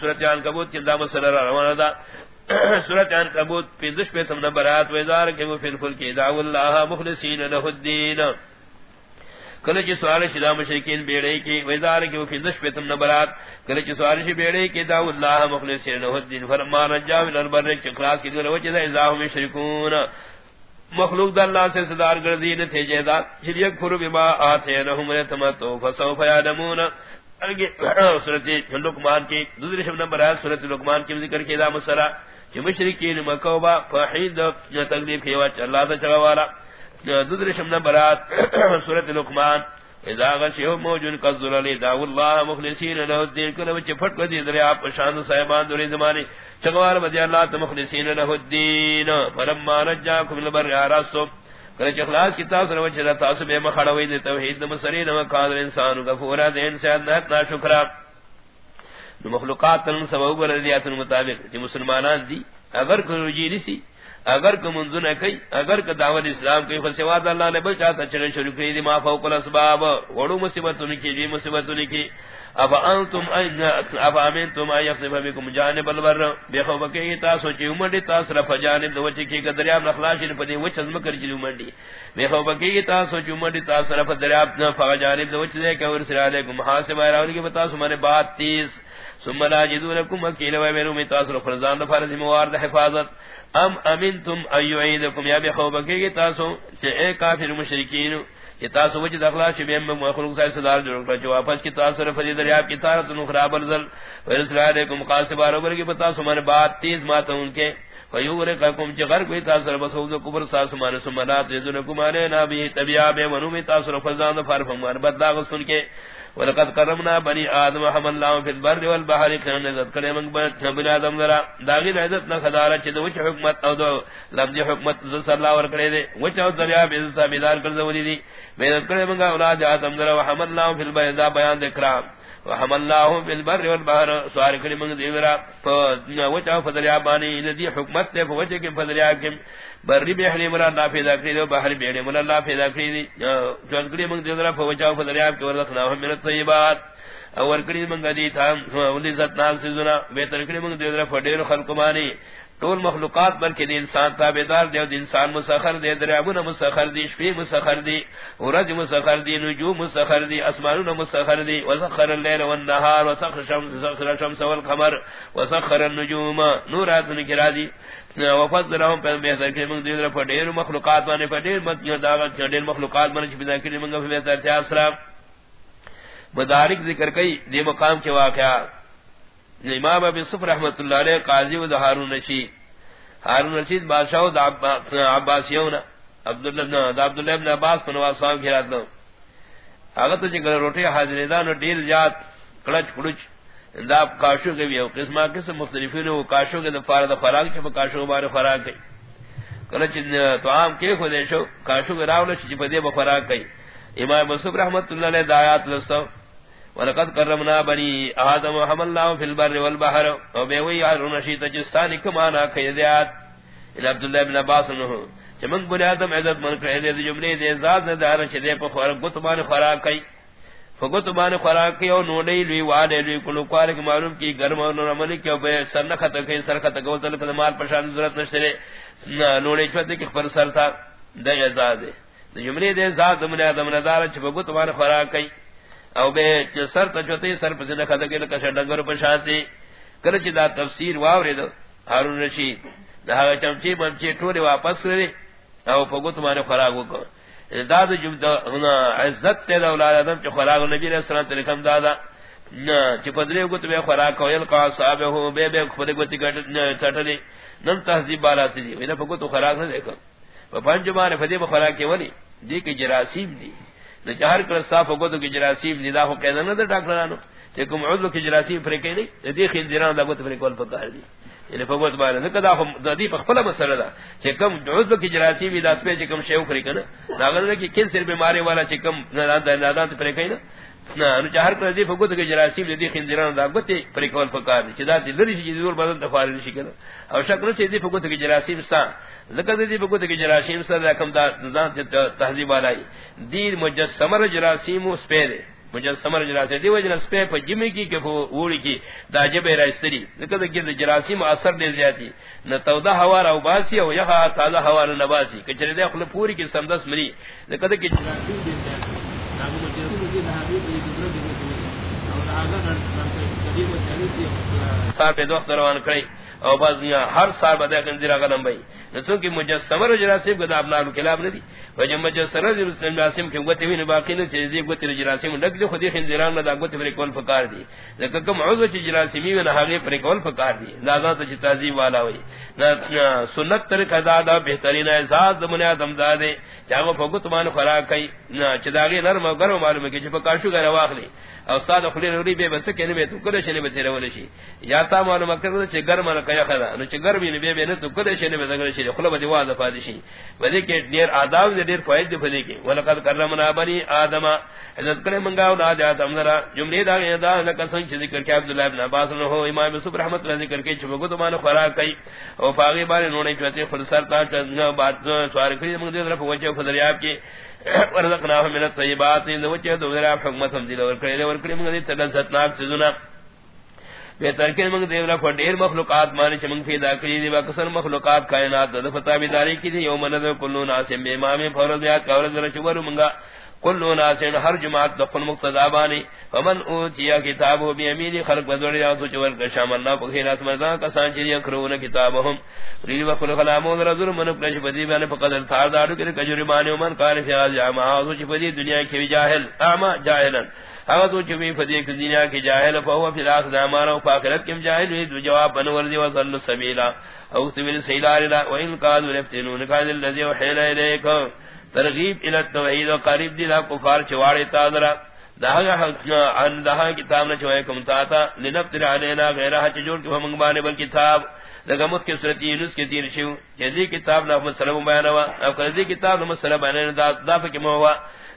صورت جان کبوت کی دام صلی اللہ روانہ دا۔ سورت عنکبوت پندش پہ تم نمبر نبرات ویزار کے وہ فی کی دعو اللہ مخلصین له الدین۔ کل چ سوال شدا مشرکین بیڑے کی ویزار کے وہ پندش پہ تم نبرات کل چ سوال ش بیڑے کی دعو اللہ مخلصین له الدین فرمان رجا من البر کے اخلاص کی ذرا وجہ اذا هم مشرکون. مخلوق در اللہ سے صدار گردین تھے جیداد شریک فرو بما آتے لهم رتمتو فسوف یادمون سورت لقمان کی دوسری شب نمبر ہے سورت لقمان کی ذکر کی دا مسرا کہ مشرکین مکوبا فحید تکلیف کی وجہ، اللہ تا چگوالا دوسری شب نمبر ہے سورت لقمان، اذا غشیو موجن قذر علی دعو اللہ مخلصین لہ الدین، کل وچ پھٹ کو دی دریا پشاند صاحبان دوری زمانی چگوار بدی اللہ تا مخلصین لہ الدین، فلما نجاکم لبر آراسو کہ اخلاص کی تاثر وجہ تاسو بے مخڑوی دے توحید مسرین و قادر انسان غفورا دے انسان، نہ شکرا مخلوقات تن سبب رضیات مطابق کہ مسلمانان دی، اگر کوئی رجی سی اگر کو منذ کئی اگر کا دعوت اسلام کئی کی فسواد اللہ نے بل چاہتا چلے شروع کی ما فوق الاسباب. وڑو مصیبت کی جی مصیبت کی اب انتم اين اب امنتم اي يخسف بكم جانب البر. بخو بكي تاسو چي عمر تاس رف جانب دو چي کی دریا میں اخلاص پدی وچ ازم کر چي عمر دی بخو بكي تاسو چي عمر تاس رف دریا نہ فغ جانب دو چي کہ اور سر علیکم. حاسب راول کی بتا سو بات 30 ثم لا جدونکم وکیل و میرو می تاس رف فرزان فرض موارد حفاظت. ام امنتم ايعيدكم يا بخو بكي تاسو چي اے کافر مشرکین کہ تاسو وجہ دخلا چھ بیم مخلوق سے صدار جوڑ کر جو واپس کی تاثر فضی دریاب کی تارت نخرا برزل. ورسل علیکم قاسب آروبر کی بتا سمان بات تیز ماتا ان کے. فیورکم چھ غرق وی تاثر بسود کبر ساسو ساسمان سمانات ریزنکم آنے نابی طبیعہ بے ونو میں تاثر فضان فارفمان بدلاغ سن کے. ولقد کرمنا بني ادم حمل الله في البر والبحر. كان عزت کرے من بني ادم ذرا داغی عزت نہ خدارا چ دو حکمت او دو لفظ حکمت ز صلی اللہ ور کرے دے وچ او دریا بے عزت دار کر دو دی. میں عزت کرے من اولاد ادم ذرا وحمل الله في البر. دا بیان ذکر وحمل الله في والبحر. سوار کرے من دی ذرا وچ او بانی ندی حکمت تے وچ کے دریا کے بری بہری مرا اللہ پیدا کری دو بہری بہری مرا اللہ پیدا کری دی جوان کری منگ دیدرا فوچاو فدریاب کے ورلخنا ہم من الطیبات اور کری منگ دی تھا ولی ذات نام سیزنا بہتر کری منگ دیدرا فدیر خلق مانی طول مخلوقات بلکہ دی انسان تابدار دے دی انسان مسخر دے دریابون مسخر دی شفی مسخر دی ورج مسخر دی نجوم مسخر دی اسمانون مسخر دی وسخر اللیل والنهار، وسخر الشمس والقمر، وسخر النجوم. نورات نکرا دی وفضلهم پر بہتر کہ من دیدر فدیر مخلوقات مانے فدیر مت یہ دعوت چڑے مخلوقات مانے چھ بدا کہ من گف بہتر تھا اسلام مدارک ذکر کئی دی مقام کے واقعہ امام ابی صف رحمۃ اللہ علیہ، قاضی و ہارون رشید ہارون رشید بادشاہ عباسیون، عبداللہ عبداللہ ابن عباس پنواز صاحب گھرات دو اگر تو جگر روٹی حاضر دان ڈیر جات کڑچ کڑچ دا کاشو کے بھی قسمہ قسم مختلفین وہ کاشو کے دفار دا فراغ چھپا کاشو بارے فراغ کئی۔ کلچ تو عام کے خودے شو کاشو کے راولو چھپا دے با فراغ کئی۔ امام مصف رحمت اللہ علیہ دایات لستو۔ ولقد کرمنا بنی آدم وحمل اللہ فی البر والبحر. و بیوی آرون شیط جستانی کمانا قیدیات الى عبداللہ ابن عباس انہو چمنگ بنی آدم عزت من قیدی جملے دے ذات ندارن چھدے پا خوراک گتمان خوراک کئی۔ فگت مان کی او نوڑی لوی، والے لوی، کلو کوارک معلوم کی گرم اور نرملی کی او بے سر نخط کی سر خط گو تلک دمال پشان ضرورت نشترے نوڑی چوت کی خبر سر تھا دا ازاد دا جملی دے ذات من آدم ندار چھ فگت مان خوراک کی او بے چ سر تا چوتی سر پسی نخط کی لکش ڈنگر پشان تی کرچ دا تفسیر واوری دو حارون رشید۔ دا چمچی ممچی ٹوری واپس کری او فگت مان خوراک وکو۔ داد عزت تے اولاد آدم چ خراغ نبی علیہ السلام تے لکھم دادا نہ چ پدری کو تے خراغ کو یل کا صاحب ہو بے بے خود کو تی گٹ چٹلی نم تہذیب بالا تی وینا پکو تو خراغ نہ دیکھو پنج بار فدی خراغ کے ولی۔ جی دی کی جراثیم دی۔ نہ چہر کر صاف کو تو کی جراثیم دی ہو کہنا نہ ڈاکٹرانو کہ کم عضو کی جراثیم فرقے نہیں دی خیل جران دا کو فرق کول پکار دی یعنی فوت بار نہ کدا ہم ددی پخلا مسئلہ دا کہ کم عضو کی جراثیم دی داس پہ کم شیو کری کنا ناگر کہ کس سر بیماری والا چکم نہ دادان دا فرقے نہیں نہ ان چہر کر دی فوت کی جراثیم دی خنزیران دا گتے فرق ول فقار دی چدا دی لری چیز دور بدل تفار نشی کنا او شکر سے دی فوت کی جراثیم ستا لکہ دی فوت کی جراثیم ستا کم دا دان تہذیب والا دین مجسمر جراثیم اس پہ مجسمہ جراسی دی. وجہ سپے پ جمی کی کہ وڑی کی دا جبے راستری لکہ کہ جراسی ما اثر دے زیاتی. نہ تودا ہوا را باسی او یہا تازہ ہوا نہ باسی کہ چرے دے خل پوری کی سمدس مری لکہ کہ جراسی دے زیاتی. صاحب دوست روان کئی او بعض باز ہر سال بدے کنزیرا غلم بھائی. نسو کی مجسمہ رجراسیم کو دا ابنا کلاب ندی. وجہ مجسمہ رجراسیم کی گوتی ہوئی نباقی نہ چیزی گوتی رجراسیم لگ دی خودی خنزیران ندا گوتی پر کول فکار دی. لکہ کم عوض چی جراسیمی و نحاقی پر کول فکار دی. نازان تا چی تازیم والا ہوئی سنت تر ترک ازادا بہترین ازاد دمونی آدم دادے. چاہو فگت مان خراک کئی. چداغی نرم و گرم معلوم کی چی پکاشو گر واخلی او استاد خلی نوری بے بس کنے بے تو کدے شنے بے تیرے ولشی یا تا معلوم کرے چ گرم نہ کیا خدا نو چ گرم نی بے بے نہ تو کدے شنے بے زگرے شی خلا بدی واز فادشی ودی کے دیر آداب دے دیر فائد دے فدی کے ولقد کرمنا بنی آدم. عزت کرے منگا او ناد آدم ذرا جملے دا دا نہ کسن چ ذکر کے عبد اللہ ابن عباس نو ہو امام یوسف رحمت اللہ ذکر کے چ بگو تو مان خرا کئی او فاغی بار نو نے چتے خود سر تا چ بات سوار کری منگ دے طرف وجہ فدریاب کی ورزقناهم من الطيبات. ان وجه دو دولا حکمت ہم دل اور کرے اور کرے منگے تلذت ناک سزنا بے ترکن منگ دیولا کو دیر مخلوقات مانے چمنگ پیدا کری دی اکثر مخلوقات کائنات دد بیداری کی دی یوم نذ کلو ناسم امام فرض بیات کا ورز رچور منگا. کلو ناس ہر جماعت دخل مقتضا بانی فمن اوتیا کتابو بیمینی، خلق بدوڑی آتو چور کا شامل نا پخیر اسمردان کسان چری اکرون کتابهم. ریل وقل خلامون رضور من اپنش پدی بیان فقدر تھار دارو کر کجرمانی ومن کار فی آز جامع آتو چی پدی دنیا کی جاہل اعما جاہلن اگر تو چوی فدی کی دنیا کی جاہل فہو فی الاخ زامانا و فاقرت کم جاہل وید و جواب بنورزی و ظل سبیلا. او سبیل سیلارلا. و ان قادو لفتنون قادر اللذی و حیل ایلیکم ترغیب الى التوحید و قریب دی لا کفار چواڑی تادرہ دہا کتاب نہ چوے کم تا تا. لنفتر علینا غیر حج جوڑ کی ہم بانے بل کتاب. لگمت کے صورت یونس کے تیر شیو. جزی کتاب نہ مسلم بیان ہوا اب وسلم کذی کتاب نہ مسلم بیان دا دا کہ موا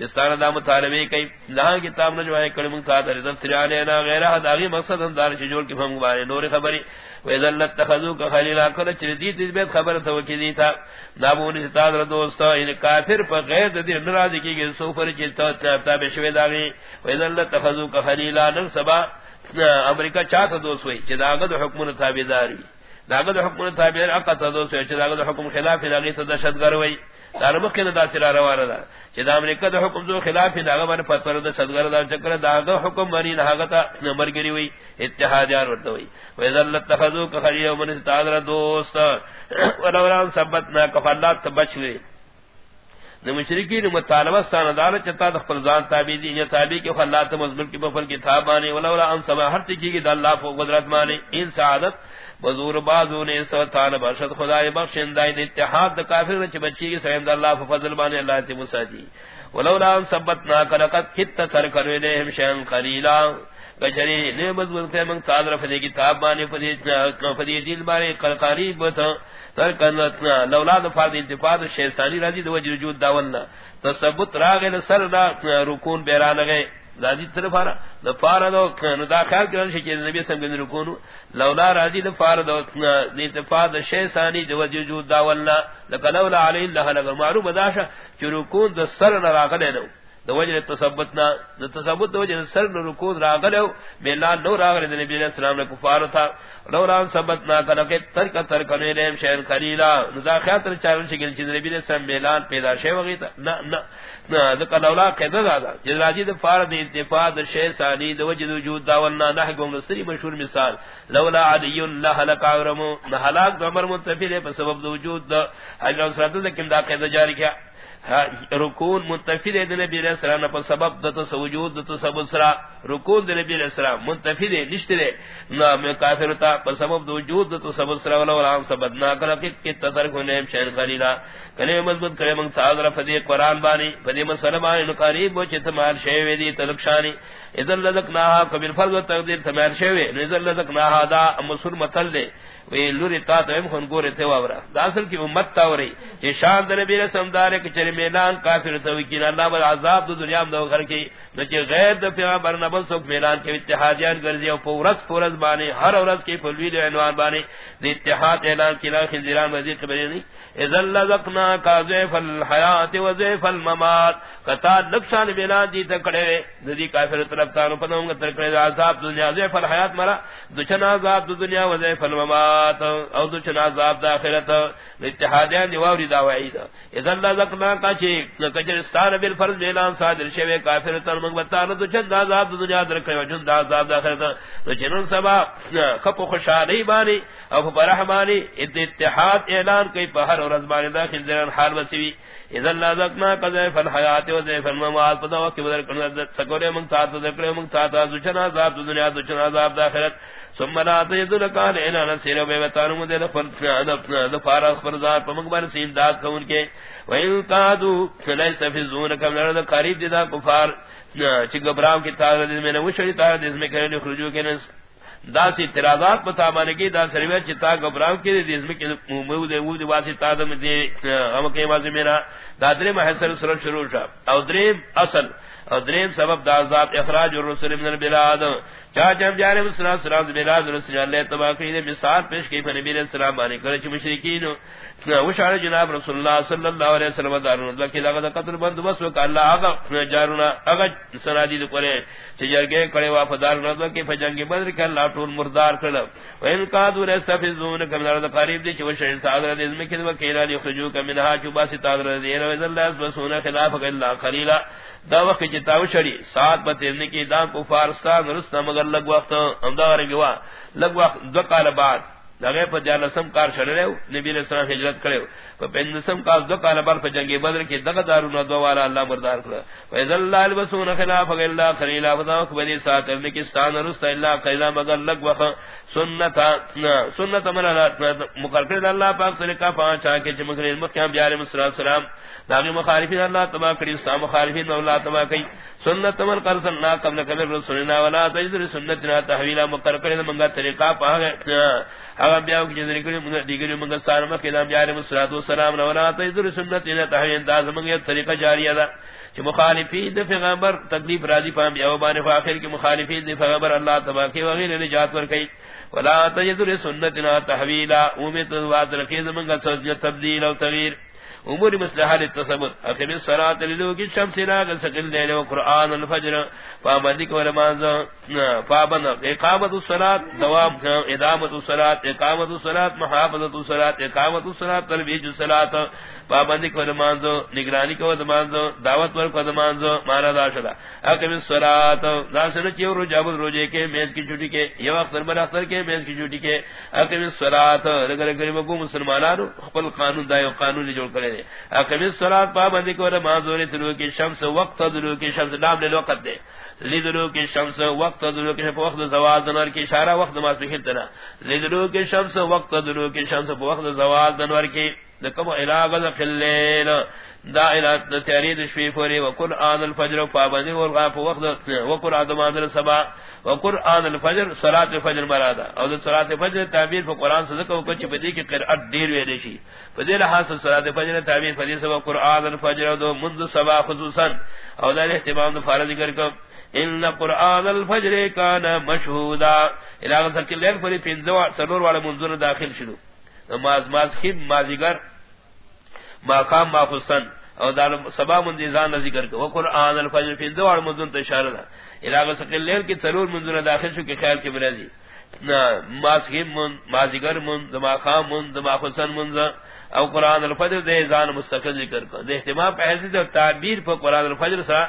جستان دا مطالبے کئی لہا کتاب نہ جو ہے کلم کا در دفتر علینا غیرہ داغی مقصد ہم دار شجور کی فہم بارے نور خبری. ویذا لتخذو کا خلیلا کل چردی تیزبیت خبر توکی دی تھا نابونی ستاد ردوستا ان کافر پا غیر دی نرازی کی گئی. سوفر چیتا تابع شوی داغی ویذا لتخذو کا خلیلا نر سبا. امریکہ چاہتا دوست ہوئی. چی داغد حکم تابع داری داغد حکم تابع داری اقا تا دوست ہوئی. چی داغد حکم خلاف داغی تا دشت گر ہوئی. دار مکہ دا سرا روانہ دا کہ دا امریکہ دا حکم جو خلاف دا غمن فتور دا صدگر دا چکر دا غ حکم مری نہ گتا نمبر گری ہوئی اتحاد یار ورت ہوئی و اذا لتخذو کخری و من استادر دوست ولوران ثبتنا کفلات تبچوی نہ مشرکی نہ مطالبہ ستان دار چتا د خپل ذات تابع دی یعنی یا تابع کے خلات مزمن کی بفر کتاب مانی ولولا ان سما ہر چیز کی اللہ کو قدرت مانی ان سعادت بزور بازو نے سو تعالی بخشت خدا بخش اندائی اتحاد دا کافر نے بچی کی سیم اللہ فضل بانے اللہ تی مساجی ولولا ان ثبتنا کلقت کت ترکنو الیہم شیئن قلیلا. کچری نعمت بلتے من صادر فدی کتاب بانے فدی فدی دل بانے قریب بتا ترکنتنا لولا دا فرد انتفاد شیطانی رضی دو وجود داولنا. تصبت راغل سر رکون بیران گئے راضی طرف ارا دا فار دو نو دا خیال کرن شی کہ نبی صلی اللہ علیہ وسلم لولا راضی دا فار دو اتفاق شی ثانی جو وجود دا ولنا لولا علی اللہ لگ معلوم داشا چرکون دا سر نہ راغلے نو دو تثبتنا تثبت سر رکوع میلا نو نبی علیہ السلام نے کفار تھا ثبتنا ترک ترک نے شین قلیلا. چارن شکل چیز نبی میلان پیدا شے وگی نہ نہ لولا قید دے شے ثانی وجود دا ولنا نہ گم سری مشہور مثال. لولا علی نہ ہلاک عمر سبب وجود دا دا قید جاری کیا. رکون منتفی دے نبی علیہ السلام پر سبب دت سوجود دت سبب سرا رکون دے نبی علیہ السلام، منتفی دے نشتے دے نا میں کافر تا پر سبب دو وجود دت سبب سرا ولا ولا ہم سبب نہ کر کہ کہ تدرک نے شین قلیلا کنے مضبوط کرے من تعالی فدی قران بانی فدی مسلمان ان قریب و چت مال شے وی دی تلکشانی اذن لذقناها قبل فرض تقدیر تمہار شے وی اذن لذقناها، دا مسر متل دے وی لوری تا تو خون گورے تے وورا داسل کی امت تا وری. کہ شان دے نبی رسم دار کہ چری میدان کافر تو کی اللہ بل عذاب دو دنیا میں گھر کی. نہ کہ غیر دے پیغمبر نہ بل سوک میدان کے اتحادیان گرزی او پورس پورس بانے ہر اورس کی فلوی دے عنوان بانے دی اتحاد اعلان کی لا خنزیران مزید قبل نہیں یعنی. اذا لذقنا کا ذیف الحیات و ذیف الممات. قطا نقصان میدان دی تکڑے دی کافر طرف تا نو پنوں گے تکڑے عذاب دنیا. ذیف الحیات مرا. دچنا عذاب دنیا و ذیف الممات. الممات او دو چنا عذاب دا آخرت اتحادیان دی واوری دا وعید اذا اللہ ذکنا کا چی کجرستان بالفرض بیلان صادر شوے کافرتان مغبتان دو چند عذاب دا دنیا درکے و جند عذاب دا آخرت. تو چنن سبا خپ و خوشحالی بانی او برحمانی اتحاد اعلان کئی پہر اور ازبانی داخل خنزران حال بسیوی. اذا اللہ ذکنا الحیات و زیف الممات پدا وقت بدر کرنا سکورے منگتا تذکرے منگتا تا دو چنا عذاب دنیا دو عذاب آخرت۔ ثم لا تجد لكان الا نسير بيتان مدد فار اخبر ذات پمغبر سین داد کون کے۔ وین قادو فلیس فی کم نرد قریب دیدا کفار چ گبراو کی تعالی میں نے وشری تعالی اس میں کرے خرجو کے نس دا سی اعتراضات پتا مانے کی، دا سروے چتا گبراو کی دی اس میں کہ دی ہے تا دم دی ہم کے واضح میرا دادری محسر سر شروع شا. او درے اصل، او درے سبب دا عذاب اخراج الرسل من البلاد. چا جب جارے مسلم سلام میراث رسول اللہ تبارک کی مثال پیش کی نبی علیہ السلام بانے کرے چ مشرکین وشار جناب رسول اللہ صلی اللہ علیہ وسلم دارن لکی لگا قتل بند بس وک اللہ اگا جارنا اگا سنادی دے کرے۔ چ جرگے کڑے وفادار نہ کہ فجنگ بدر کہ اللہ ٹول مردار کر و ان قادو رستفزون کم نرد قریب دی چ وشار صادر دے میں کہ وکیلا یخرجو کم منها چوبا ستادر دے نو اللہ سبحانہ خلاف اللہ خلیلا دا وقت جتاو شری سات بتیرنے کی دام کو فارستان رسنا مگر لگ وقت ہاں، امدار گوا لگ وقت دو کال بعد لگے پر جانا کار شڑ رہے نبی علیہ السلام حجرت کرے ہو۔ پر پندسم کار دو کال بعد پر جنگی بدر کی دغ دارون دو والا اللہ مردار کرے فیض اللہ البسون خلاف اگر اللہ خلیلا فضاو کبھلی سات ارنے کی ستان رسنا اللہ قیدہ مگر لگ وقت سنتا سنتا من اللہ مقرر اللہ پاک سلکا پانچا کے چمکر مکیام جارے مسلم السلام داغی مخالفین اللہ تبا کری، ستا مخالفین اللہ تبا کئی سنت من قرصنا قبل کبر رسولنا ولا تجدر سنتنا تحویلا مقرر منگا طریقہ پاہ گئے بیاو کی جزر کری منگا دیگری منگا سارمہ کدام جاری مسلات والسلام ولا تجدر سنتنا تحویلا داز منگا طریقہ جاریہ دا کہ مخالفین دے پیغمبر تکلیف راضی پام بیاو بان فاخر کی مخالفین دے پیغمبر اللہ تبا کی وغیر نجات پر کئی ولا تجدر سنتنا تحویلا، امید واد رکھے زمنگا سجد تبدیل و تغیر امور مصلحہ للتصبت اقیم الصلاة للوکی شمس ناغ سقل لیل و قرآن الفجر. فامدک و رماز فابن اقامت الصلاة دوام. ادامت الصلاة، اقامت الصلاة، محافظت الصلاة، اقامت الصلاة تلبیج الصلاة. پابندی کو نمازو نگرانی کو نمازو دعوت پر کو نمازو مانا دا شدا اقیم الصلاۃ دا سن چیو رو جاب روجے کے، میز کی چھٹی کے یہ وقت بر اختر کے، میز کی چھٹی کے۔ اقیم الصلاۃ اگر غریب کو مسلمانانو، خپل قانون دا یو قانون جوڑ کرے اقیم الصلاۃ پابندی کو نمازو نے طلوع کی شمس، وقت طلوع کی شمس، نام لے وقت دے۔ لدلو کی شمس، وقت دلو کی شمس وقت زوال دنور کی اشارہ، وقت نماز بخیر تنا لدلو کی شمس، وقت دلو کی شمس وقت زوال دنور کی لکم علاق ذق اللیل دا علاق تیارید شوی فوری وکر آن الفجر پابندی والغاف وقت وکر آدم آدر سبا وکر آن الفجر صلاة الفجر مرادا. او دا صلاة الفجر تعبیر فا قرآن صدق وکر چی پدی کی قرآن دیر ویدے شی پدی لحاظ صلاة الفجر تعبیر پدی سبا قرآن الفجر دو منذ سبا خصوصا. او دا احتمام دا فارض کرکم ان قرآن الفجر کانا مشہودا. علاق ذق اللیل فوری پینزو سرور والا منظور داخل شروع نماز ماز خب مازیگر مقام مافسن او دار سبا من دیزان ذکر کو قران الفجر فی دوار مدن تشارہ علاقہ سکل لیل کی ضرور منذر داخل شو کے خیال کے مرضی. نہ ماسخیم من مازیگر من دما خام من دما حسن من او قران الفجر دے زان مستقل ذکر کو دے اہتمام پہلے سے تعبیر پر قران الفجر سا،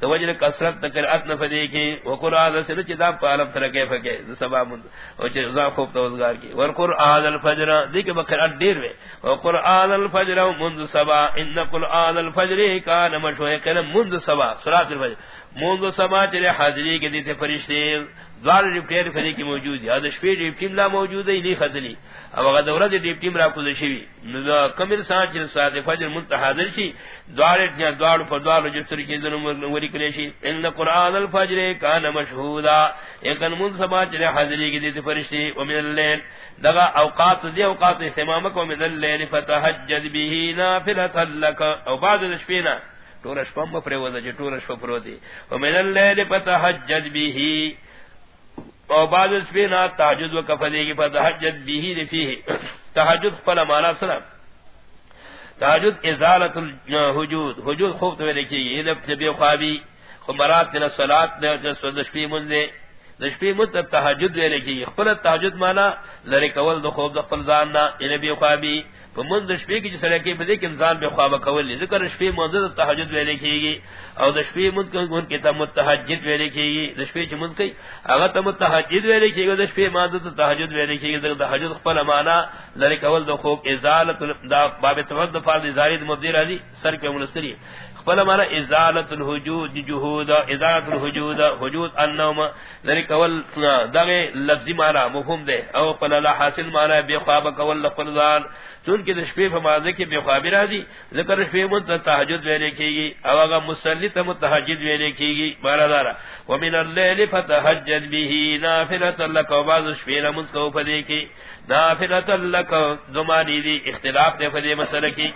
تو وجہ کثرت تقرات نہ فدی کی و قران سے نہ چدا پالم تر کے فکے سبا من او چ ذا خوب توزگار کی. ور قران الفجر دی کہ بکر دیر وے و قران الفجر منذ سبا، ان قران الفجر کان مشوہ کلم منذ سبا صلات الفجر. منذ سبا چلے حاضری کے دی فرشتے دوار ریپٹیر فدی کی موجود ہے. ادش پی ریپٹیم لا موجود ہے نہیں خدلی اب اگر دورہ دی ریپٹیم را کو دشوی کمر سان چ سات فجر منتحاضر شی دوار نے دوار پر دوار جو سر کی ذن وری کلی شی ان قران الفجر کان مشہودا ایکن من سما چ حاضری کی دی فرشتي. ومن الليل. دغا اوقات دی اوقات استمام کو من الليل فتهجد به نافلة لك. او بعد الشفینا ٹورش پم پر وز جو ٹورش پر وتی ومن الليل فتهجد به او بعض بعد الشفینا تهجد وکفدی کی فتهجد به فيه تهجد فلا معنی سلام تهجد ازالت الوجود وجود خوف تو لکھی یہ دب خوابی. خمرات من الصلاه دے سودشپی منزے دشپی مت تہجد ویلے کی خپل تہجد مانا لری کول دو خوب دو خپل زان نا. خوابی. فمن دشپی کی جسرے کی بدی کہ انسان بے خواب کول ذکر دشپی منزل تہجد ویلے کی گی او دشپی مت کو ان کی تم تہجد ویلے کی گی دشپی چ من کی اگر تم تہجد ویلے کی گی دشپی منزل تہجد ویلے کی گی تہجد خپل مانا لری کول دو خوب ازالت دا باب توحد فرض زائد مبدی راضی سر کے منستری خپل مانا ازالت الوجود جهود ازالت الوجود وجود النوم ذلك یعنی ول دغه لفظی مانا مفہوم دے او قال لا حاصل مانا بے خواب کول لفظ ذال چون کہ شپے فمازے کے بے خواب راضی ذکر شپے من تہجد ویلے کیگی او اگا مسلط متہجد ویلے کیگی مانا دارا ومن الليل فتهجد به نافلة لك وبعض شپے من کو پدے کی نافلة لك زمانی دی اختلاف دے فدی مسئلہ کی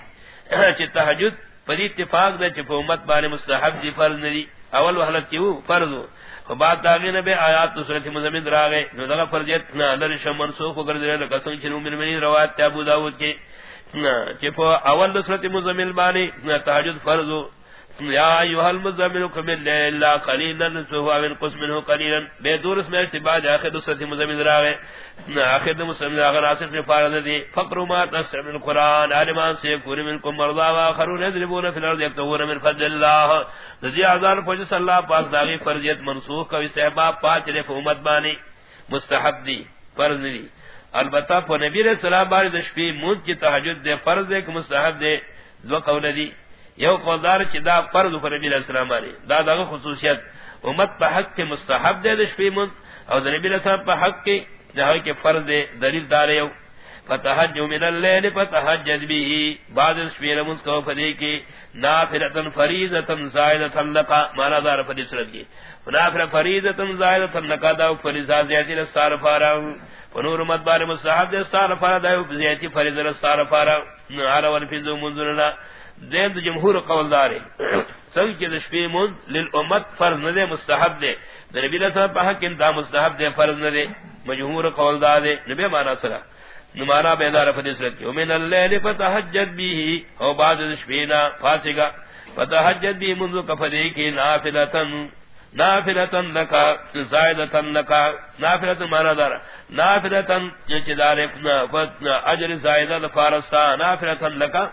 چ تہجد پر اتفاق دے چپ امت بانے مستحب دی فرض ندی اول وحلت کیو فرض و بعد داغی نبی آیات تو صورت مزمین راگے نو دغا فرضیت نا لرش منسوخ و گردرے لکسن چنو من منی روایت تابو داود کے چپ اول صورت مزمد بانے تحجد فرض یا ایوہ ایها المزمل قم الليل قليلا نصفه من قسم منه قليلا. بے دور اس میں ارتباط اخر دوسرے مزمل راوے اخر مسلم اگر اسف نے فارض دی. فقر ما تسمع من القران علمان سے کون منکم مرضى واخرون يضربون في الارض يبتغون من فضل الله ذی اذان فج اللہ پاک داغی فرضیت منسوخ کا استحباب پاک نے امت بانی مستحب دی، فرض دی. البتہ نبی علیہ السلام بارے دشپی مون کی تہجد دے، فرض ایک مستحب دے. دو قول دی. یو قدار چ دا فرض پر نبی علیہ السلام علی. دا دا خصوصیت. امت پہ حق کے مستحب دے دشپی من او نبی علیہ السلام پہ حق کے جہاں کے فرض دے دلیل دار یو. فتحج من الليل فتحجد به. بعد شبیر من کو فدی کی نافلۃ فریضۃ زائدۃ لقا. مانا دار فدی سرت کی نافلۃ فریضۃ زائدۃ لقا دا فریضہ زیادتی لستار فارا ونور مت بار مستحب دے استار فارا دا زیادتی فریضہ لستار فارا نار ور فی ذو منذرنا. دین تو جمہور قول دار سنگ کے دشپی من للامت فرض نہ دے، مستحب دے۔ نبی علیہ السلام پاک کہ دا مستحب دے، فرض نہ دے۔ مجمہور قول دار دے۔ نبی مانا سرا۔ نمانا بیدار فدی صورت کی ومن اللیل فتحجد به او بعد دشپینا فاسقا فتحجد به منذ کفدی کی نافلتن نافلتن لکا، زائدتن لکا۔ نافلتن مانا دارا۔ نافلتن چدار اجر زائدہ فارستا نافلتن لکا۔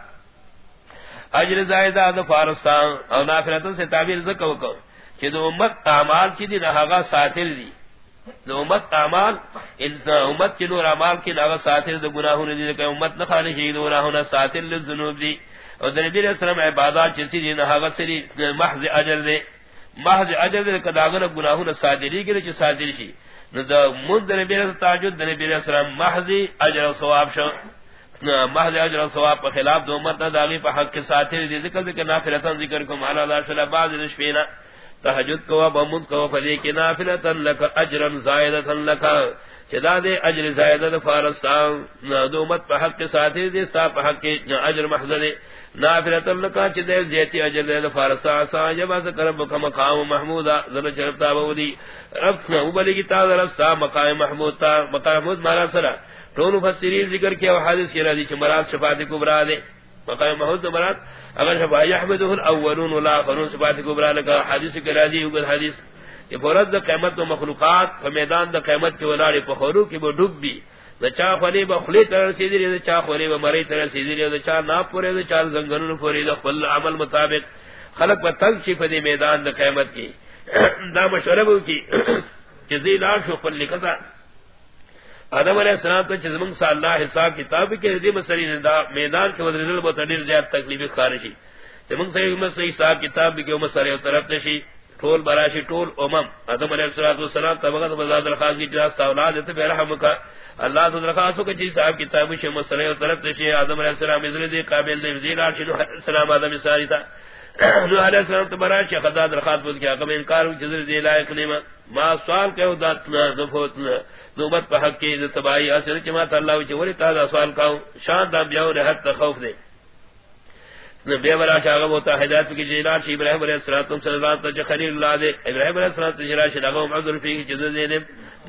اجر زائدہ دا فارستان. او نافرتن سے تعبیر زکو کو کہ دو امت اعمال کی دی نہاگا ساتر دی. دو امت اعمال امت کی نور اعمال کی نہاگا ساتر دو گناہوں دی کہ امت نخالی شئی دو گناہوں ساتر للذنوب دی. اور در نبی رسلم عبادات چلتی دی نہاگا سری محض اجر دے. محض اجر دے کداغن گناہوں ساتری کی نچی ساتر شی نو من در نبی رسل تاجد در نبی رسلم محض اجر و ثواب شو. محض اجر ثواب پر خلاف دو امت داغی پر حق کے ساتھ دی ذکر ذکر نافلتن ذکر کو مالا دا شلا بعض نشفینا تحجد کو بمد کو فدی کی نافلتن لک اجرا زائدتن لک چدا دے اجر زائدت فارستان دو امت پر حق کے ساتھ دی، ستا پر حق کے اجر محض دے۔ نافلتن لک چدے زیتی اجر دے فارستان سا جب از کرب کا مقام محمودا ذل چرتا بودی۔ رب اوبلی کی تا رستا مقام محمود تا، مقام محمود مارا سرا۔ دونوں مفسرین ذکر کیا حادث کی راضی مراد شفاعت کبرا دے۔ مقام محمود مراد، اگر شفاعت یحمدہ الاولون والاخرون شفاعت کبرا لگا حادث کی راضی اوگل حدیث۔ کہ فرض قیمت و مخلوقات و میدان دا قیمت کے ولاڑے پخورو کی وہ ڈب بھی۔ دا چا خلی با خلی تر سیدی دا چا خلی با مری تر سیدی دا چا ناپ پورے، دا چا زنگنون پورے، دا خل عمل مطابق خلق با تنگ شی فدی میدان دا قیمت کی۔ دا مشوربو کی کہ زیلار شو خل لکتا آدم علیہ السلام تو چزمنگ سا اللہ حساب کتاب کے دی مسری دا میدان کے وزر ذل بتنیر زیاد تکلیف خارجی چزمنگ صحیح مسری حساب کتاب کے مسری طرف نشی ٹول براشی ٹول امم. ادم علیہ الصلوۃ والسلام تبغت بزاد الخاص کی جاس اولاد تے برحم کا اللہ تو درخواست کو چیز صاحب کتاب سے مسئلہ طرف سے آدم علیہ السلام ازل قابل دے وزیر عرش نو السلام آدم ساری تھا نو علیہ السلام تو براشی خدا درخواست بود کیا کہ انکار جزر دی لائق نہیں، ما سوال کہ ذات نہ ذفوت نہ نوبت پہ حق کی تباہی اصل کہ ما اللہ وچ ولی تازہ سوال کاؤں، شان دا بیاو رہت خوف دے۔ بے برا چاغ ہوتا ہدایت کی جیلا شی ابراہیم علیہ الصلوۃ والسلام تو جی خلیل اللہ دے، ابراہیم علیہ الصلوۃ والسلام شی جی لگا عذر فی کی جزا دے۔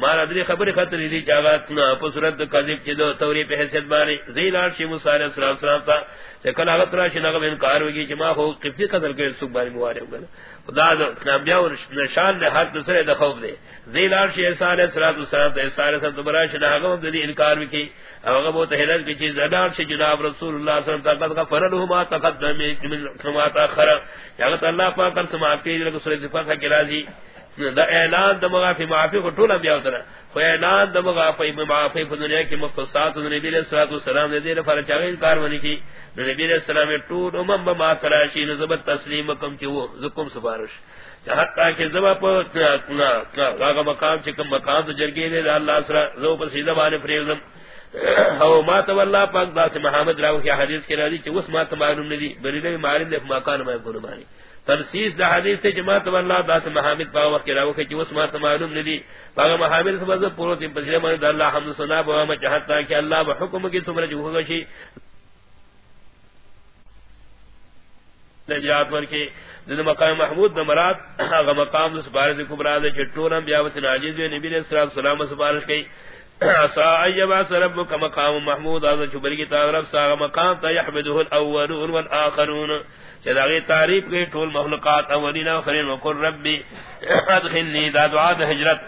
مار ادری خبر خطر دی چاغات نہ پسرت کذب کی دو توری پہ حیثیت بانی. زیلا شی موسی علیہ السلام سلام تا لیکن اگر ترا شی نہ انکار ہوگی کہ ما ہو کفتی قدر کے سب باری موارے ہوگا خدا نبیا اور نشان نے حق دوسرے د خوف دے. زیلا شی علیہ السلام تے سارے سب دوبارہ شی نہ دی انکار کی. اوغه بو ته کی چیز ادا سے جناب رسول اللہ صلی اللہ علیہ وسلم کا فرلہ ما تقدم من کما تاخر یا اللہ پاک کر سما کی جو سورہ صفات کی راضی. دا اعلان د مغافی معافی کو ٹولا بیا اترا خو اعلان د مغافی معافی په دنیا کی مختصات نبی علیہ الصلوۃ والسلام نے دیر فر چاغین کار ونی کی نبی علیہ السلام ٹول امم ما تراشی نسبت تسلیم کم کی وہ زکم سفارش. حتا کہ زبا پر مقام چکم مقام تو جرگی دے اللہ سرا زو پر سیدہ بانے فریزم او ما تو اللہ پاک دا سے محمد راو کی حدیث کی راضی کہ اس ما تو معلوم نہیں بری نے معلوم دے ما کان ما گن ترسیس دا حدیث سے جما تو اللہ دا سے محمد پاک وقت راو کہ اس ما تو معلوم نہیں پاک محمد سے بز پورو تیم پسیلے پسے من اللہ حمد سنا بو ما چاہتا کہ اللہ بحکم کی تمرا جو ہوگا شی نجات ور کے دن مقام محمود نمرات اغا مقام دا سبارت کبرا دے چٹورم بیاوت ناجیز بے نبی صلی اللہ علیہ وسلم کی السلام سبارش کئی۔ ربك مقام محمود هذا جبر کی طرف سا مقام تا يحمده الاولون والاخرون جداغي تعریف کے طول مخلوقات اولین و اخرین وقل ربی ادخلنی دا دعا دا حجرت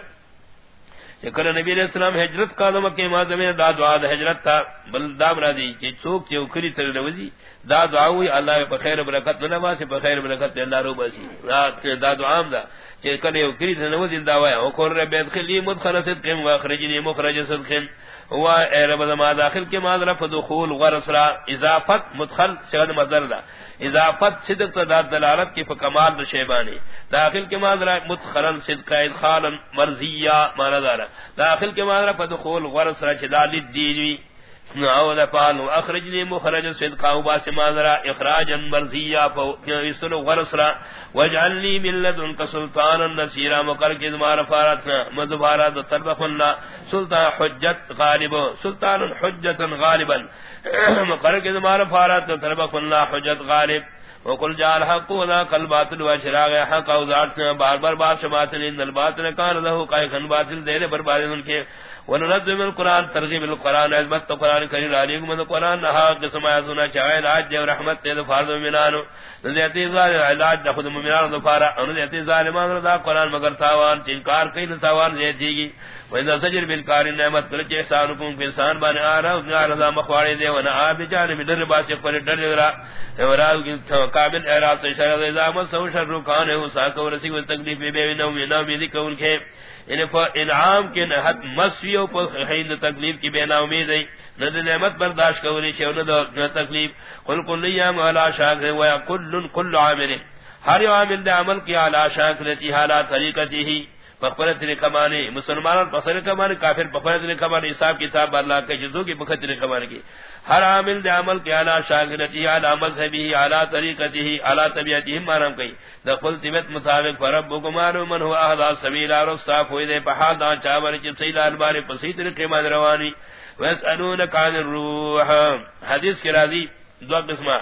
کہ نبی علیہ السلام حجرت کا دم کے ماضی دا دعا دا حجرت تھا بل دام راضی کہ چوک چو کری تر نوزی دا دعا ہوئی اللہ پہ خیر برکت نہ نواز پہ خیر برکت اللہ رو بسی دا دعا دا کہ کنے او کری نو زندہ وای او کور رب ادخلی مدخل صدقم واخرجنی مخرج صدقم هو اعرب ما داخل کے ما ظرف دخول غرسرا اضافت، مدخل شد مصدر دا اضافت صدق تدا دلالت کی فکمال دا شیبانی داخل کے ما ظرف مدخلا صدق ادخالا مرضیہ ما نظر داخل کے ما ظرف دخول غرسرا چدا الدینوی نعوذ فان اخرجني مخرج صدقا وباسما ذرا اخراجا مرضيا فيسر غرسرا. واجعلني من لدنك سلطانا نصيرا مقرك ذمار فارتنا مذبارات تربخنا سلطان حجت غالب سلطان حجة غالبا. مقرك ذمار فارتنا تربخنا حجت غالب. وقل جاء الحق وذاك الباطل وشراغ حق وزارتنا بار بار بار شماتن ان الباطل كان له قائقا باطل، دیر برباد ان کے. وننظم القرآن، ترغیب القرآن عزمت قرآن کریم علیکم من القرآن نحا قسم آیاتنا چاہے علاج جے ورحمت تید فارد ممنانو نزیتی ظالم، علاج نخد ممنان دفارا نزیتی ظالمان رضا قرآن مگر تاوان تنکار کئی نتاوان زیتی جی گی، وإذا سجر بالکار نعمت کرچ احسانکم فی انسان بانی آرہ ابن رضا مخواری دے، ونا آب جانب در باسی پر در لگرا وراو کی قابل اعراض تشرد اذا مسو شر رکان ہے ساکو رسی و تکلیف بے نومی نومی ذکر کے۔ یعنی انعام کے نحت مسویوں پر حید تکلیف کی بے امید ہے نہ نعمت برداشت کرنی چاہیے نہ تکلیف۔ قل کل ایام علی شاکر و کل کل عامل۔ ہر عامل دے عمل کی علی شاکرتی حالات طریقتی ہی۔ بخبرت نے کمانے مسلمان پسر کمانے کافر بخبرت نے کمانے حساب کتاب اللہ کے، جزو کی بخت نے کمانے کی۔ ہر عامل دے عمل کے اعلی شاگرتی اعلی مذہبی اعلی طریقتی، اعلی طبیعتی مانم کئی۔ دخل تبت مطابق فرب گمار من هو احد سبیل اور صاف ہوئے دے بہاد چاور چ سید الباری پسیت کے مد روانی۔ واسالونک عن الروح۔ حدیث کے راضی دو قسمہ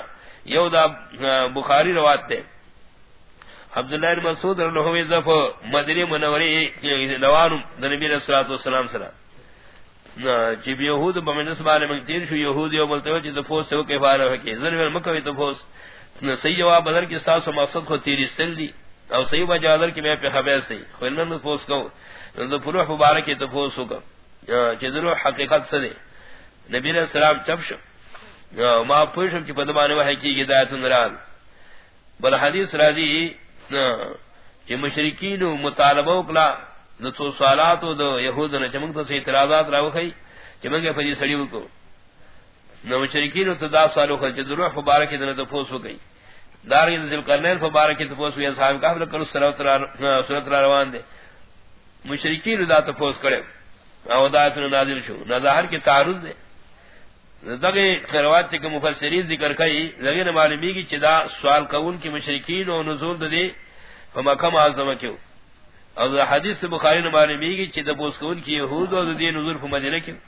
یودا بخاری روایت تے۔ عبداللہ بن مسعود رضی اللہ عنہ ذف مدنی منوری یعنی نوان نبی علیہ الصلوۃ والسلام سلام نا جب یہود بمنس بارے میں تیر شو یہودی او بولتے چ تفوس سے کہ بارے ہے کہ ذل مکہ تفوس نہ صحیح جواب بدر کے ساتھ مقصد کو تیر استل دی او صحیح وجادر کہ میں پہ خبر سے خلن تفوس کو نہ فروح مبارک تفوس ہوگا کہ ضرور حقیقت سے نبی علیہ السلام چپش ما پوشم کہ پدمانے وہ ہے کہ ہدایت نران بل حدیث راضی کہ مشرکین مطالبہ کلا دو تو سوالات دو یہود نے چمنگ تو سے اعتراضات راو کھئی چمنگے فجی سڑیو کو نو مشرکین تو دا سوالو کھل چ ضرور مبارک دن تو پوس ہو گئی داری ذل کرنین فبارکی تفوس ہوئی اصحاب کہا لکر سورت را روان دے مشرکین دا تفوس کرے او دا دایتن نازل شو. نظاہر کی تعرض دے دغی خیروات چکے مفسرین ذکر کئی لگین معلومی کی چدا سوال کون کی مشرکین و نزول دے فمکہ معظمہ کیوں او دا حدیث بخاری نے معلومی کی چدا بوس کون کی یہود و دے نزول فمدینہ کیوں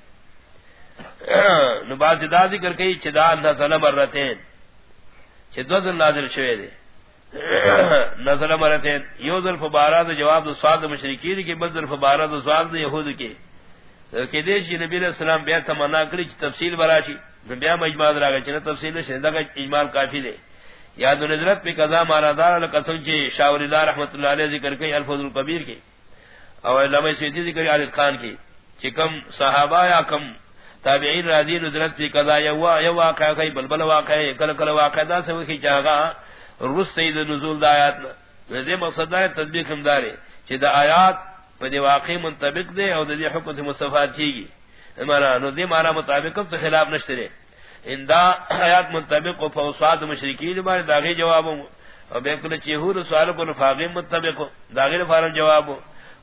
نباز دا ذکر کئی چدا نزل مرتین چدوز نازل شوے دے نزل مرتین، یو ذل فبارہ جواب دو سوال مشرکین کی بل ذل فبارہ سوال دو یہود کی کہ دیش نبی علیہ السلام بیا تمنا کری چی تفصیل براشی بیا مجمع راگا چنہ تفصیل شہدہ کا اجمال کافی دے یاد و نظرت پہ قضا مارا دار قسم چی شاور اللہ رحمت اللہ علیہ ذکر کئی الفضل القبیر کی او علامہ سیدی ذکر عالد خان کی چکم صحابہ یا کم تابعین راضی نظرت پہ قضا یوا یو واقع کئی بلبل واقع کل کل واقع دا سے وکی چاہگا رس سید نزول دا آیات دے مقصد دا ہے تدبیق ہم دارے چی دا آیات فدی واقعی منطبق دے او دی حکم تی مصطفات کی گی نو دی مارا مطابق تو خلاف نشترے ان دا آیات منطبق و فوصات مشرکین بارے داغی جواب او بیکل چیہور سوال کو نفاقی منطبق داغی نفارم جواب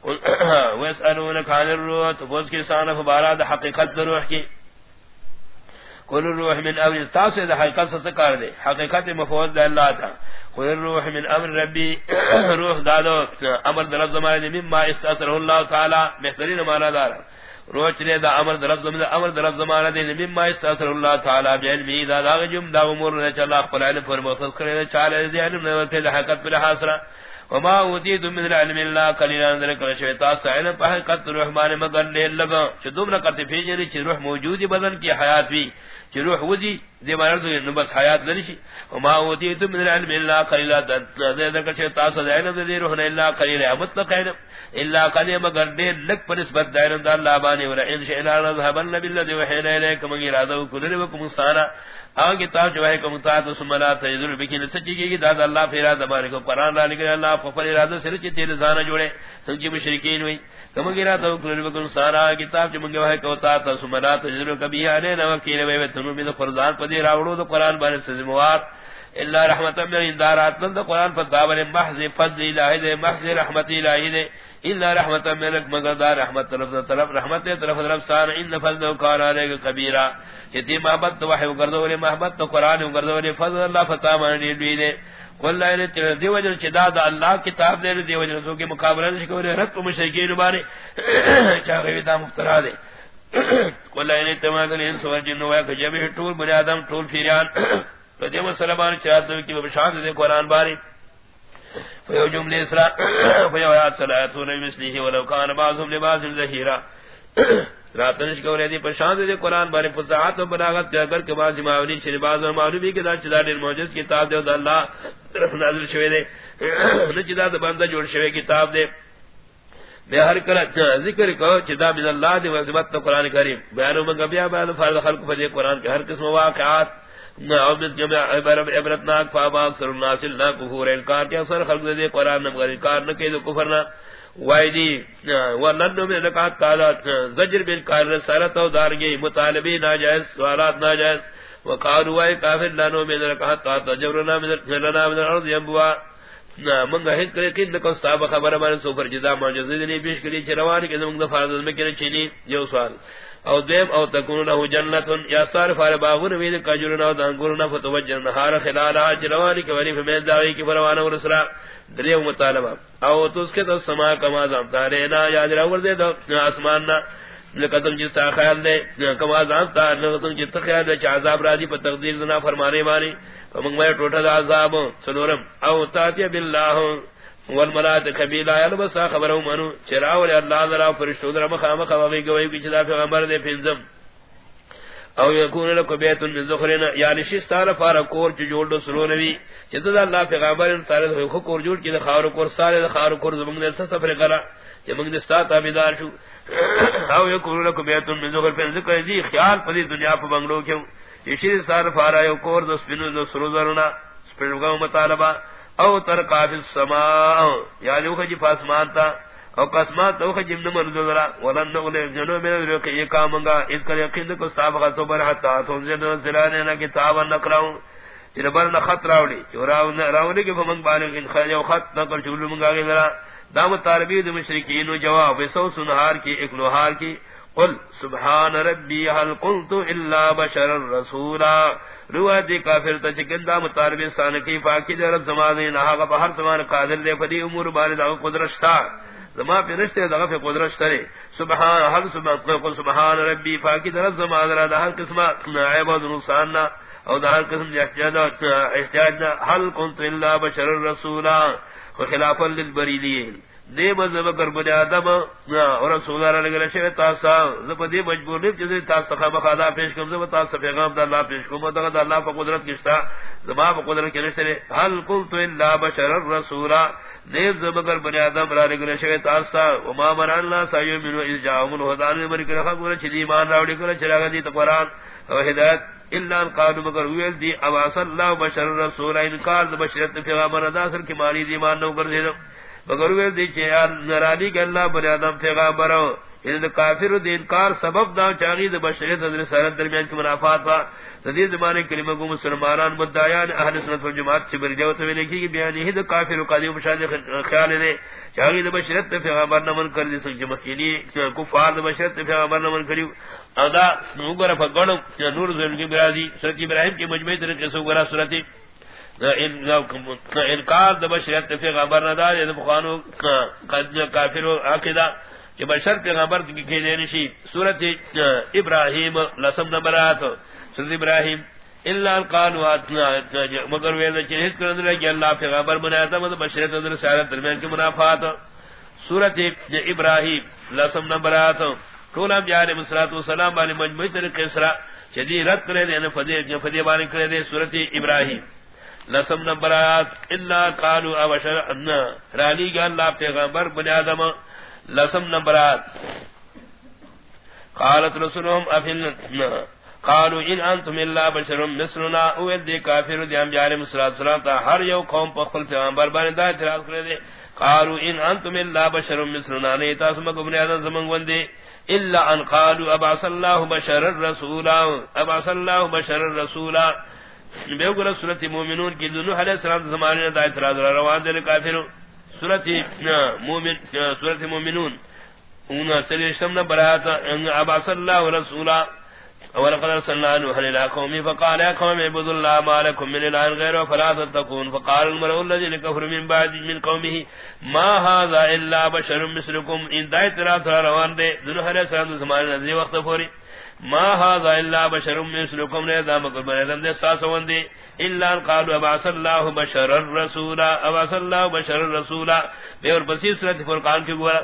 ویسألونک عن الروح تو بوز کی سانف باراد حقیقت روح کی قل الروح من امر استاسو دا حقیقت ستکار دے حقیقت مفوض دا اللہ تا قل الروح من امر ربی روح دادو امر در رب زمانے مما استاثر اللہ تعالی محضرین مانا دارا روح چلے دا امر در رب زمانے امر در رب زمانے دے مما استاثر اللہ تعالی بعلمی دا دا جم دا امور دا چلا قل علم پر مخص کرے دا چالے دا علم دا حقیقت پر حاصرہ وما اوتیت من العلم اللہ قلیلا اندر کر شیطان سائل پہ قد روح مانے مگر لے لگا چھ دوم نہ کرتے پھیجے یعنی چھ روح موجودی بدن کی حیات بھی روح ودی دے مرد نو بس حیات لری نشی وما تو من العلم الا قليلا ذا ذکر چھ تاس علم دے روح نے الا قليلا مطلق ہے الا قليلا مگر دے لک پر نسبت دائر اللہ بانی ور ان شاء اللہ رضھبن بالذی وحینا الیک من ارادہ کل سارا صانا کتاب جو ہے کہ متعات سملا تجذر بکین سچی کی داد اللہ پھر ارادہ بارے کو قران لا لکھ اللہ ففر ارادہ سر چ تیر زانہ جوڑے سچی جی مشرکین ہوئی کم گرا تو کل وکم سارا کتاب جو جی منگوا ہے کہ تا سملا تجذر کبھی انے نو کیلے وے تنو می فرزان پدی راوڑو تو قران بارے سزموار الا رحمت من اندارات تو قران پر داور محض فضل الہی دے، محض رحمت الہی دے۔ الا رحمت من مگر رحمت طرف طرف رحمت طرف طرف سان ان فضل قال علیہ کبیرہ یتی محبت تو وحی کردو نے محبت تو قران کردو نے فضل اللہ فتا مانی دی دے. کل نے دی وجہ چدا دا اللہ کتاب دے دی وجہ سو کے مقابلہ نہیں کرے رت مشرکین بارے چا گئی دا مفترا دے. کل نے تمام ان سو جن ہوا کہ جب ٹول بنی آدم ٹول پھیران تو دے مسلمان چاہت کی بشارت دے قران بارے فیو جملے اسرا فیو آیات صلاتون مثلیہ ولو کان بعضهم لباس ظہیرہ راتنش کو ردی پرشان دے قران بارے فصاحت و بلاغت کے اگر کے بعد معاونی شریباز اور معلومی کے دار چدا دل معجز کتاب دے اللہ طرف نازل شوی دے نہ چدا بندہ جوڑ شوی کتاب دے میں ہر کر ذکر کو چدا بن اللہ دے وظیفت قران کریم بیان میں گبیا بیان فرض خلق فجے قران کے ہر قسم واقعات عبد جمع عبرت ناک فابا اکثر الناس لا کفور، انکار کیا، سر خلق دے قرآن نمگر انکار نہ کہ کفر نہ وائدی ولن میں لکات قالا زجر بالکار رسالت و دارگی مطالبی ناجائز، سوالات ناجائز، وقالوا وای کافر لانو میں لکات تا تجرنا من لنا من الارض ينبوا من گہ کرے کہ نکو صاحب خبر مان سو پر جدا معجزہ نے پیش کری چروان کے زمن فرض میں کرے چینی جو سوال۔ او دیم او تکون له جنت یا صار فار باغون وید کجرنا او دانگورنا فتوجن نهار خلال اجروانی کے ولی فمیل داوی کی پروانہ ورسلا دریو مطالبہ او تو اس کے تو سما کما زم تارے نا یاد راور دے دو آسمان نا. لقدم جس تا خیال دے، کما زم تا لقدم جس خیال دے عذاب راضی پر تقدیر نہ فرمانے مانی. فمن میں ٹوٹا عذاب سنورم او تاتی بالله والملات قبیلہ البس خبرو منو چراو اللہ ذرا فرشتو ذرا مخام خوی گوی کی چدا پیغمبر دے پنزم او یکون لکو بیت من زخرین یعنی شستار فار کور چی جوڑ دو سلو نبی چیزا دا اللہ پیغمبر سارے دو خو کور جوڑ کی دا خارو کور، سارے دا خارو کور زمانگ دے سفر کرا۔ چی منگ دستا تابدار شو۔ او یکون لکو بیت من زخر پین ذکر دی، خیال پدی دنیا پا بنگلو کیوں؟ چی شستار فار آئیو کور دو سپنو دو سلو ذرنا سپنو مطالبہ۔ او تر قابل السماء یعنی وہ جی پاسمان تا او قسمات تو کہ جن من ذرا ولن نقل جنو میں رو کہ یہ اس کا یقین کو سابقہ تو بر حتا. تو زید زلانے نہ کتاب نقراؤ جنبر نہ خط راولی. چوراو راولی کے فمن بانے ان خیو خط نہ چولو منگا گے ذرا دام تاربی د مشرکین جواب. سو سنہار کی، ایک لوہار کی. قل سبحان ربی، هل قلت الا بشر الرسولا روایت کافر تا چکن دام تاربی سان کی فاکی در زمانے نہ ہا ہر زمان قادر دے، فدی امور بارے دا قدرت تا زما پہ رشتے دا پہ قدرت کرے سبحان حل سبحان، قل سبحان ربی فاکی در زمانے دا ہر قسم عیب و نقصان نہ او دا ہر قسم احتیاج احتیاج حل قلت الا بشر الرسولا خلافا للبریدین۔ دے مذہب کر بنی آدم اور رسول اللہ علیہ وسلم تاسا زب دے مجبور نہیں جسے تاسا خام خدا پیش کم زب تاسا پیغام دا اللہ پیش کم، دا اللہ پا قدرت کشتا زبا پا قدرت کی نشترے حل قلت اللہ بشر الرسول دے زب کر بنی آدم را علیہ وسلم تاسا، وما من اللہ سایو منو از جاؤم الہدان من من کر خبر چھ دیمان راوڑی کر چراغ دی تقرآن و ہدایت اللہ قالو مگر ویل دی، اواس اللہ بشر الرسول انکار دا بشرت پیغام ردا سر کی مانی دیمان نو کر دیدم مگر وہ دی کہ نرانی کہ اللہ بنی آدم پیغمبر یعنی ان کافر دی انکار سبب دا چاغی د بشریت در سرت درمیان کی منافات وا. تدی زمانے کلمہ کو مسلمانان، مدعیان، اہل سنت والجماعت سے بر جو تو لکھی کہ بیان ہی د کافر و قادی مشاہد خیال نے چاغی د بشریت پیغمبر نہ من کر دی سن جمع کینی کفار د بشریت پیغمبر نہ من کریو. ادا نوگر فگڑ نور زل کی برادی سورۃ ابراہیم کی مجمع طریقے سے گرا سورۃ انکار د بشریت پیغمبر نہ دار د بخانو قد کافر عقیدہ کہ بشر پیغمبر کی کہ دینی شی سورۃ ابراہیم، لسم نمبرات سورۃ ابراہیم، الا قالوا جی، مگر ویل کہ اس کرن لگی اللہ پیغمبر بنایا تھا مطلب بشریت در سارت درمیان کی منافات. سورۃ جی، ابراہیم، لسم نمبرات کولم جار مسرات و سلام علی مجموعی طریقے سرا شدی رد کرے دے یعنی فدی فدی بانی کرے دے سورۃ ابراہیم. لسم نمبرات الا قالوا ابشر ان رالی گا اللہ پیغمبر بنی آدم، لسم نمبرات قالت رسولهم افل قالوا ان انتم الا بشر مثلنا او دے کافر دے انبیاء علیہ الصلوۃ تا، ہر یو قوم پر خپل پیغمبر بن دا اعتراض کرے دے۔ قالوا ان انتم الا بشر مثلنا نے تا سم بنی آدم زمان وندے الا ان قالوا ابعث الله بشر الرسول ابعث الله بشر الرسول بے گرا سورت مومنون کی دونوں علیہ السلام زمانے دا اعتراض روان دے کافر سورت مومن سورت مومنون. ان سلیشم نہ برات ابا صلی اللہ رسولا ولقد ارسلنا نوحا الى قومه فقال يا قوم، اعبدوا الله ما لكم من اله غيره فلا تتقون. فقال المرء الذي كفر من بعد، من قومه، ما هذا الا بشر مثلكم. ان دایت را روان دے دونوں علیہ السلام زمانے دے وقت فوری ما هذا الا بشر مثلكم نے دام کو بنے دم دے ساس وندے الا قالوا ابعث الله بشر الرسول ابعث الله بشر الرسول. بے اور بسی سورۃ فرقان کی گورا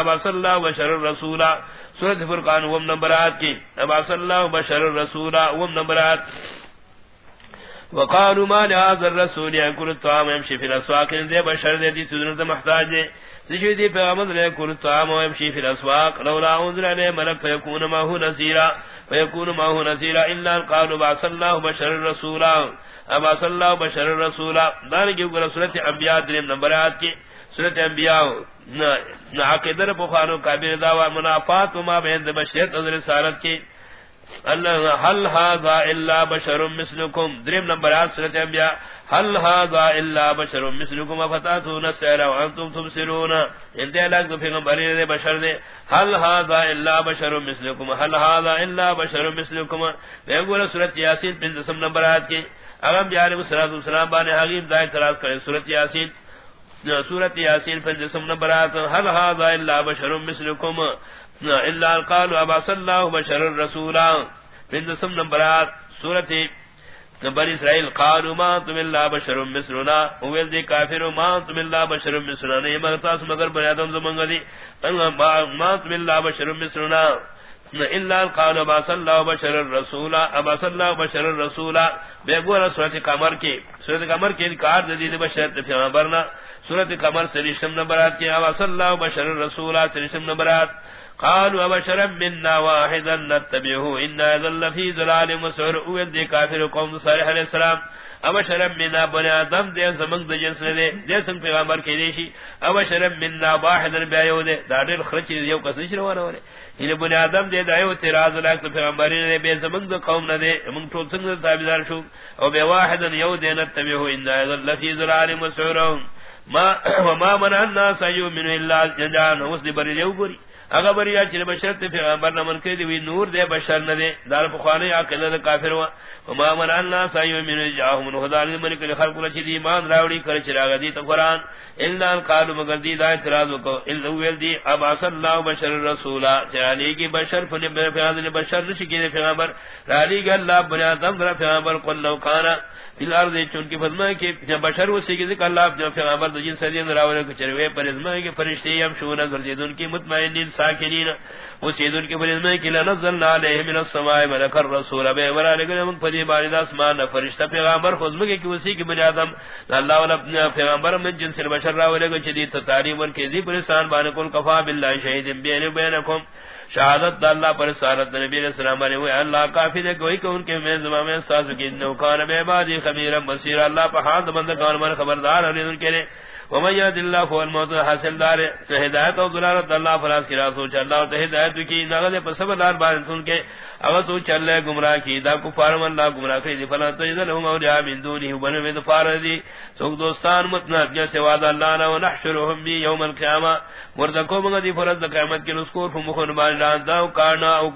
ابعث الله بشر الرسول. سورۃ فرقان وہ نمبرات کی ابعث الله بشر الرسول وہ نمبرات وقالوا ما لهذا الرسول يأكل الطعام يمشي في الأسواق دے بشر دے دی محتاج دے سجدی پیغمبر علیہ کل طعام و یمشی فی الاسواق، لولا انزل علیہ ملک فیکون ما هو نذیرا، فیکون ما هو نذیرا الا قالوا بعث الله بشر الرسولا ابا صلی اللہ بشر الرسول دار کی سورۃ انبیاء دریم نمبرات کی سورۃ انبیاء نہ عقیدہ بخارو کابر دعوا منافات ما بین بشریت اور رسالت کی. اللہ، حل هذا الا بشر مثلكم دریم نمبر نمبرات سورۃ انبیاء هل هذا الا بشر مثلكم فتاتون السير وانتم تبصرون؟ انت لك في غبرين بشر دے هل هذا الا بشر مثلكم؟ هل هذا الا بشر مثلكم؟ بيقول سورۃ یاسین بن دسم نمبرات کی. اغم جاری صلوات والسلام بانے حقیق دائر تراز کرے سورۃ یاسین سورۃ یاسین بن دسم نمبرات هل هذا الا بشر مثلكم؟ الا قالوا ابا صلى الله بشر الرسول بن دسم نمبرات سورۃ نبر اسرائیل قالوا ما انتم الا بشر مثلنا اول دی کافر ما انتم الا بشر مثلنا یہ مغتاس مگر بنی آدم زمان دی. ما انتم الا بشر مثلنا. الا قالوا با صلی اللہ بشر الرسول ابا صلی اللہ بشر الرسول. بے گورا سورت قمر کی سورت قمر کی انکار دے جدید بشر پیغمبرنا سورت قمر سریشم نمبرات کی ابا صلی اللہ بشر الرسول سریشم نمبرات. قالوا وبشرا منا واحدا نتبعه ان ذل في ظلال مسعر اود كافر قوم صالح عليه السلام. ابشرا منا بني ادم دے زمن دے جنس نے دے سن پیغمبر کے دیشی ابشرا منا واحدا بیاو دے. دادل خرچ یو کس شروع نہ ورے. یہ بنی ادم دے دایو اعتراض لاک پیغمبر نے بے زمن دے قوم نہ دے من تو سنگ تابیدار شو. او بے واحدا یو دے نتبعه ان ذل في ظلال مسعر ما وما من الناس يؤمن الا جان وسد بر یو گری اگر بریا چر بشر تے پیغمبر نہ من کے دی نور دے بشر نہ دے، دار بخاری عقل دے کافر وا وما من اللہ سایو من جاہم من خدا نے من کے خلق نہ چھ دی ایمان راوڑی کر چراغ دی تو قران الا قال مگر دی دا اعتراض کو الا ویل دی اب صلی اللہ بشر رسول چالی کی بشر فن پیغمبر بشر نش کی پیغمبر۔ علی گل اللہ بنا تم پیغمبر قل لو کان۔ فی الارض چون کی فرمائے کہ بشر اسی کی ذکر اللہ پیغمبر دجن سدین راولے کو چروے پر ازمائے کہ فرشتے ہم شونا گردون کی مطمئنین ساکنین. وہ سیدن کی فرمائے کہ لنزلنا علیہ من السماء ملک الرسول. بے ورا لگے من پدی بار اسمان فرشتہ پیغمبر خود مگے کہ اسی کی بنی آدم. اللہ والا اپنے پیغمبر من جن سے بشر راولے کو چدی تعلیم ان کے ذی پر انسان کفا بالله شہید بین بینکم. شہادت دا اللہ پر سارت نبی علیہ السلام علیہ وآلہ اللہ کافی دے کوئی کہ ان کے میں زمان میں ساس کی نوکان میں بادی خبیر بصیر. اللہ پر حاض بندگان من خبردار علی ان کے لیے. ومن يهد الله فهو الموت حاصل دار ہدایت اور ضلالت اللہ فراز کی راہ سوچ اللہ تو ہدایت کی نغد پر صبر دار بار سن کے اگر تو چل لے گمراہ کی، دا کفار من اللہ گمراہ کی دی، فلا تجد لهم اولیاء من دونی بن میں دفار دی۔ سوک دوستان متنا جا سوا دا اللہ نا ونحشرهم بی یوم القیامہ۔ مردکو منگا دی فرد دا قیامت کی نسکور فمخون بان لانتا و کارنا و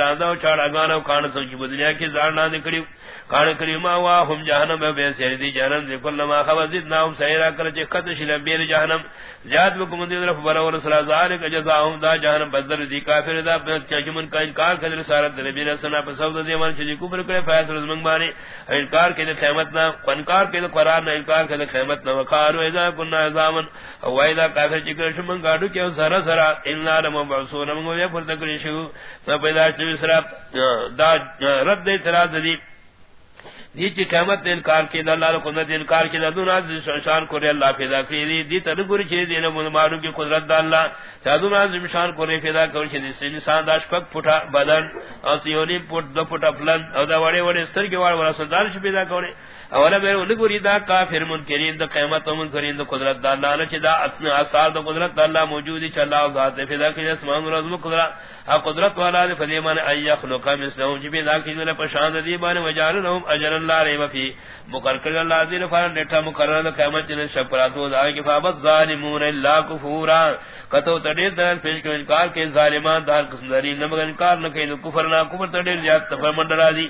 لانتا و چاڑا گانا و کارنا سوچی بدنیا کی زارنا دکڑی کان کریما وا ہم جہنم بے سیر دی جہنم دی کل ما خبزت نام سیرا کر چ خط شل بیر جہنم۔ زیاد بکم دی طرف بر اور صلی اللہ علیہ دا جہنم بدر دی، کافر دا چجمن کا انکار کر سارت نبی نے سنا پر سود دی مان چ کفر کرے فیاض رزم مانی انکار کے دے قیامت نہ، انکار کے دے قران نہ، انکار کے دے قیامت نہ۔ وقالو اذا كنا عظاما، او اذا کافر چ شمن گاڑو کے سرا سرا ان لم مبعثون من یہ پر تکری شو پیدا چ سرا، دا رد اعتراض دی۔ نیچ قیامت انکار کی اللہ کو نہ انکار کی دون از شان کو اللہ پیدا کی دی دی تدبر چھ دی نہ معلوم کی قدرت دا اللہ تدون از شان کو پیدا کر چھ دی انسان داش پک پٹھا بدن اسیونی پٹ دو پٹا پلن او دا وڑے وڑے سر کے وڑ وڑا سردار پیدا کرے اولا میرے ان کو ریدا کافر منکرین، دا قیامت منکرین، دا قدرت دا اللہ نے چدا اپنے اثار دا قدرت دا اللہ موجود ہے چلا ذات فدا کہ اسمان رزم قدرت۔ ا قدرت والا دے فدیمان ای یخلق مثلهم جبی دا کہ نے پشان دی بان وجال لهم اجر اللہ ری فی۔ مقرر اللہ دی فار نیٹا مقرر دا قیامت نے شفرات و دا کہ فابت ظالمون الا کفورا۔ کتو تڑی دل پیش کے انکار کے ظالمان دار قسم داری نہ مگر انکار نہ کہ کفر نہ کفر تڑی زیادہ تفرمن ڈرا دی۔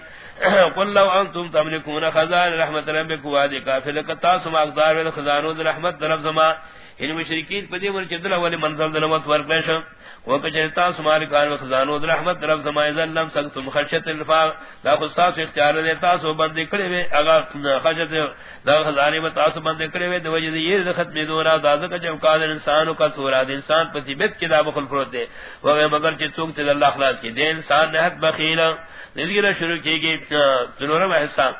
قل لو انتم تملكون خزائن رحمت ربك وادي كافر كتاس ما اقدار خزانو رحمت رب زمان۔ ان مشرکین پدی ور چدل اول منزل دلمت ور پیش وہ کہتا سمار کان خزانو رحمت رب زمان ظلم سنتم خشیت الفا لا خصاص اختیار دیتا سو بند کڑے وے اگا خشیت دا خزانے میں تاسو بند کڑے وے دو وجہ یہ ختم دورا داز کا جو قادر انسان کا سورا انسان پتی بیت کتاب خل فرود دے وہ مگر چ چوک تے اللہ اخلاص کی دے انسان نہت بخیل ذکر شروع کی گئی سنورم احسان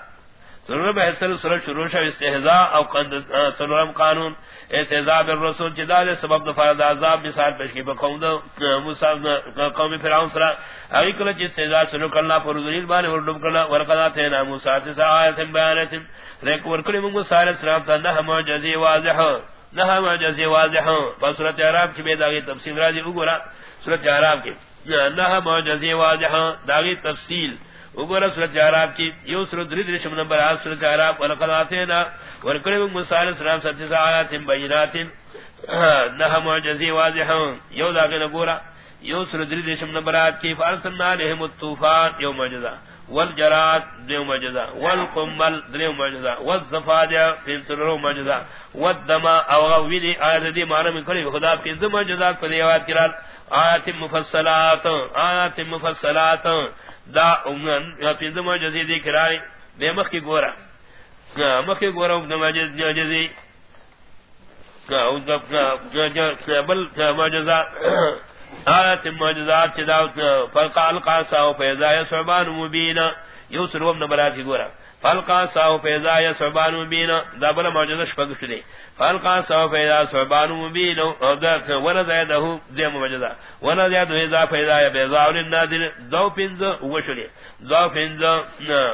سنورم احسان سورہ شروع شو استہزاء او قد سنورم قانون. استہزاء بالرسول جدال سبب دفار عذاب مثال پیش کی بقوم دو موسیٰ قوم فرعون سرا اگی کلچ استہزاء سنو کرنا پر دلیل بانے وردب کرنا ورقضا تینا موسیٰ تسا آیت بیانت ریک ورکلی منگو سارت سلام تا نہ معجزی واضح نہ معجزی واضح. فصورت عراب کی بید آگی تفصیل راجی اگورا صورت عراب کی نہ معجزی واضح. داغی تفصیل. وګوره سورۃ اعراف کی یو سورۃ درې درې شم نمبر 8 سورۃ اعراف ولقد اتینا موږ السلام ستې آیات بینات نه معجزې یو یو سورۃ درې درې شم نمبر 8 الطوفان، یو معجزہ دیو معجزہ والقمل دیو معجزہ معجزہ والدم، او دی معنی میں کھڑی خدا کی معجزہ دیوات کرال آیات مفصلات آیات مفصلات. دا امن یا پینز معجزی دی کرائی بے مخ کی گورا مخ کی گورا امن معجزی بل معجزہ آیت معجزات چدا فرقا القاسا و فیضا یا صعبان مبین یو سروم نبرات کی گورا فالقا ساو فیضا یا صحبان مبین دا بلا معجزہ شپک شدی فالقا ساو فیضا صحبان مبین ونز ایدہو دی معجزہ ونز ایدہو ایزا فیضا یا بیضا للنادر. دو پنز وشلی دو پنز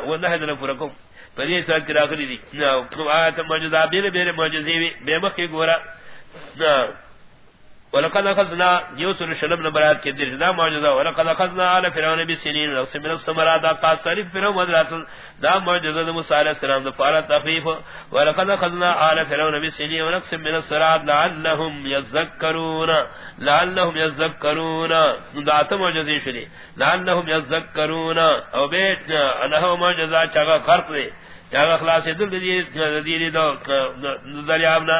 ونہدن فرکم پدی سال کی راکلی دی آیت معجزہ بیر بیر معجزی بے مخی گورا ولقد اخذنا يوسف الشلم نبرات کے درجہ معجزہ ولقد اخذنا على فرعون بسنين نقص من الثمرات قاصر فرعون مدرات دا معجزہ موسی علیہ السلام دا فارا تخفیف ولقد اخذنا على فرعون بسنين ونقص من الثمرات لعلهم يذكرون لعلهم يذكرون دا معجزہ شری لعلهم يذكرون او بیت انه معجزہ چا فرق دے چا خلاص دل دی دی دریابنا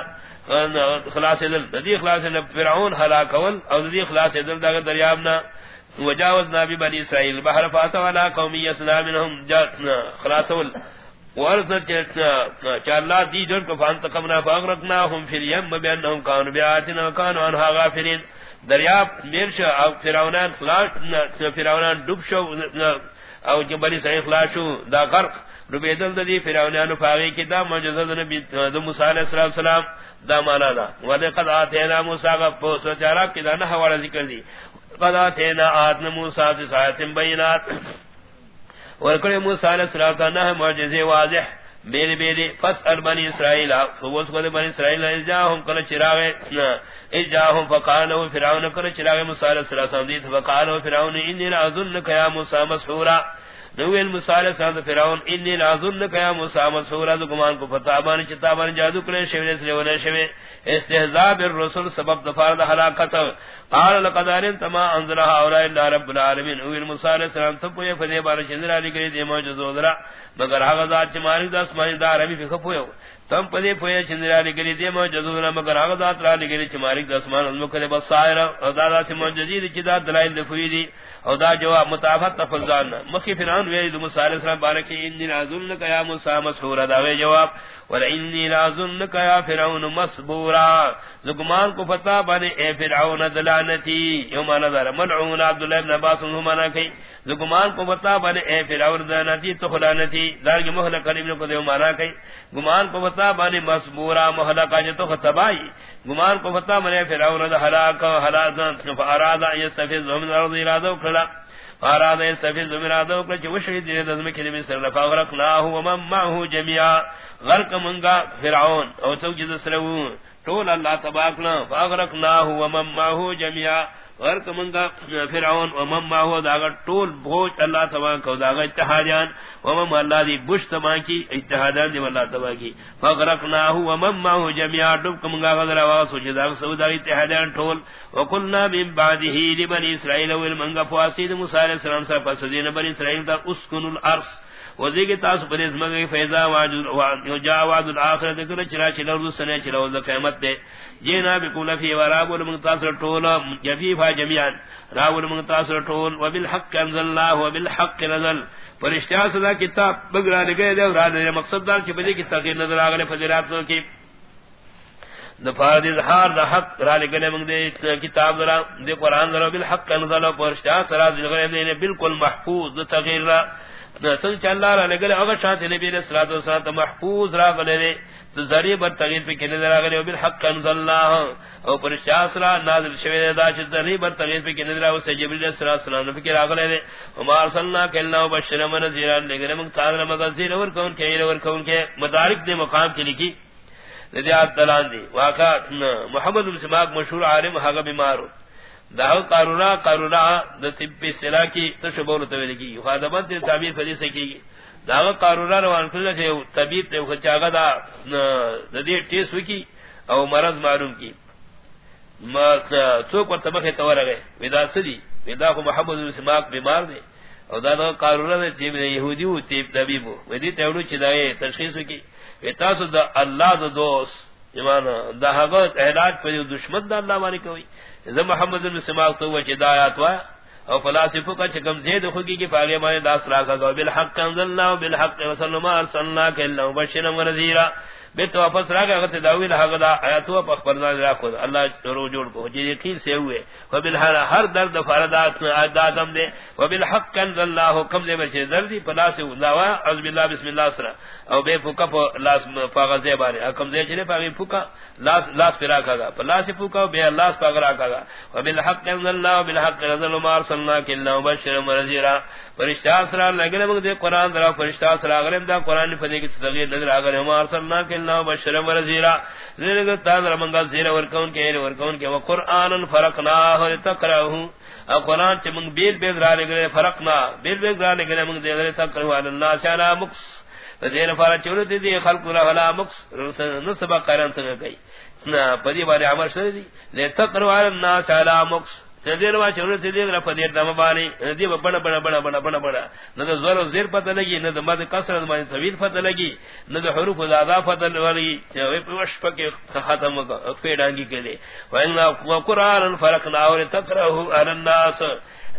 خلاص دل. ندی خلاص دل فرعون ہلاکول او ندی خلاص دل دا دریابنا. وجاوزنا بی بنی اسرائیل بحر فاتوا علا قومی اسلام انہم خلاصول. ورزا چا اللہ دی جن کو فانتقمنا فاغرقناهم فی الیم بینہم کانو بیاتنا وکانو انہا غافرین دریاب میرش او فرعونان خلاص فرعونان ڈب شو او جبلی سعی خلاص شو، دا غرق. ربیدل دی فرعونان فاغی کی دا معجزہ نبی موسیٰ علیہ السلام. دا مانا دا. ولقد آتینا موسیٰ کا پوسط عرب کی دا نحا والا ذکر دی. قد آتینا آتنا موسیٰ تی سایت بینات. ورکڑی موسیٰ علیہ السلام کا نحا معجزی واضح. بیلی بیلی فسأل بنی اسرائیل. فوز قد بنی اسرائیل از جاہم کل چراغ از جاہم فقالو فرعون، کل چراغ موسیٰ علیہ السلام. دیت فقالو فرعون، انی لعظنک یا موسیٰ مسحورا. نویل مصالح سات فرعون انی لازن کیا موسی مسورا گمان کو فتابان چتابان جادو کرے شوی سے ولا شوی۔ استہزاء بالرسل سبب دفار دا ہلاکت قال لقد تما ما انزلها اولئک الا رب العالمین۔ نویل مصالح سلام تو پے فدی بار چندرا علی گری دی معجزہ ذرا مگر ہا ذات چماری دس مائی دار ابھی خفو تم پدی پویا چندرا علی گری دی معجزہ ذرا مگر ہا ذات علی گری چماری دس مان علم کرے بصائر او دادا سے معجزہ دی چدا دلائل دفوی دی. او دا جواب متافت تفضان مخی فرعون وی موسی علیہ السلام بارک انی لازم لک یا موسی مسحور دا وی جواب ول انی لازم لک یا فرعون مسبورا. زگمان کو پتہ بنے اے فرعون دلانتی. یوم نظر ملعون عبد الله ابن عباس ہما نہ کہ زگمان کو پتہ بنے اے فرعون دلانتی، تو خلانتی. دار کی مہلک کریم کو دیو مانا کہ گمان کو پتہ بنے مسبورا مہلک اج تو تباہی گمان کو پتہ بنے فرعون ہلاک ہلاک فاراد یستفز من الارض ارادو کلا فاراد يستفز من ارادو کلا وشهد دزم کلمہ سر فغرقناه ومن معه جميعا غرق منگا فرعون. او تو جز سرو طول اللہ تبارکنا فاغرقناه ومن معه جميعا غرق منگا فرعون، ومن معه داغا طول بوج اللہ تبارک و داغا اتحادیان، ومن اللہ دی بش تبارک کی، اتحادیان دی اللہ تبارک کی۔ فاغرقناه ومن معه جميعا دبک منگا غزر واسو جزاق سودا اتحادیان طول وقلنا من بعده لبنی اسرائیل والمنگا فواسید موسیٰ علیہ السلام سا پسدین بنی اسرائیل تا اسکن الارس وذی کے تاس پر اس مگے فیضا واجو جاواز الاخرت کر چرا چلو سنے چلو ز قیامت دے۔ جینا بکول فی وراب المنتصر طول جفیفا جميعا راو المنتصر طول وبالحق انزل الله وبالحق نزل۔ فرشتہ صدا کتاب بگرا لگے دے اور نے مقصد دار کہ بدی کی تغیر نظر اگلے فضیلات کی۔ دفار اظہار دا حق را لگنے منگ دے کتاب درا، دے قرآن درا، بالحق انزل۔ و فرشتہ صدا دے بالکل محفوظ تغیر را۔ سن چلا را لگل اگر شانت نبی علیہ الصلوۃ والسلام محفوظ را گلے دے، تو ذریعہ بر تغیر پہ کنے را گلے بالحق انزل اللہ او پر شاسرا نازل شوی دا چ ذریعہ بر تغیر پہ کنے را اس جبرائیل علیہ السلام نے فکر اگلے دے. عمر صلی اللہ کلا بشر من زیرا لگنے من تاذر مغزیر اور کون کہ اور کون کہ مدارک دے مقام کی لکھی. ندیات دلان دی. واقع محمد بن سماق مشہور عالم ہا بیمار داو قارونا قارونا دا طب سلا کی تشبول تولی کی خادمان تیر تعبیر فدی سکی داو قارونا روان کرنا چھے طبیب تے خچاگا دا دا دیر ٹیس وکی او مرض معلوم کی ما چوک پر تبخی تور گئے ودا سدی ودا خو محمد سماق بیمار دے او دا دا قارونا دا تیب دا یہودی و تیب طبیب ودی تیوڑو چی دائے تشخیص وکی ویتاسو دا اللہ دا دوست ایمان دا هغه اعلان پر دشمن دا الله باندې کوي. زه محمد بن سماق تو وچ ہدایت وا او فلاسفه کا چکم زید خوږي کې پاگے باندې داس را کا بالحق انزلنا بالحق وسلم ارسلناك الا اللہ مبشرا ونذیرا بیت واپس را گیا داوی لہا گدا آیاتو پا خبرنا را خود اللہ رو جوڑ کو جی یقین سے ہوئے وبالحال ہر درد فردات آدم دے وبالحق انزل اللہ کم دے بچے دردی پلا سے دعوا عز باللہ بسم اللہ سرا او بے پھوکا پا لاس پاغذے بارے کم دے چلے پاگی پھوکا لاس لاس پہ راکا گا پلا سے پھوکا بے اللہ پاگ راکا گا، وبالحق انزل اللہ وبالحق نزل ما ارسلنا کلا مبشر ونذیرا فرشتہ سرا لگنے مگ دے قران درا، فرشتہ سرا غرم دا قران پدے کی تغیر نظر اگر ما ارسلنا کلا مبشر ونذیرا ذرا تا منگا زیر ور کون کے ور کون کے قران فرقنا لتقرأه قرآن چ من بیل بیل را لگے فرقنا، بیل بیل را لگے من دے تقرأه على الناس على مقص دین فارا چور دی خلق را مقص نسبہ قران سن گئی پدی بارے عمر شری دی. لے تقروا الناس على مقص. دیر وا چور دی دی را پدی دم بانی دی بڑا بڑا بڑا بڑا بڑا بڑا نہ زور و زیر پتہ لگی نہ مد کثرت مانی طویل پتہ لگی نہ حروف زیادہ پتہ لگی چوے پوش پک ختم پیڑانگی کے لے وان قران فرقنا اور تقرأه على الناس.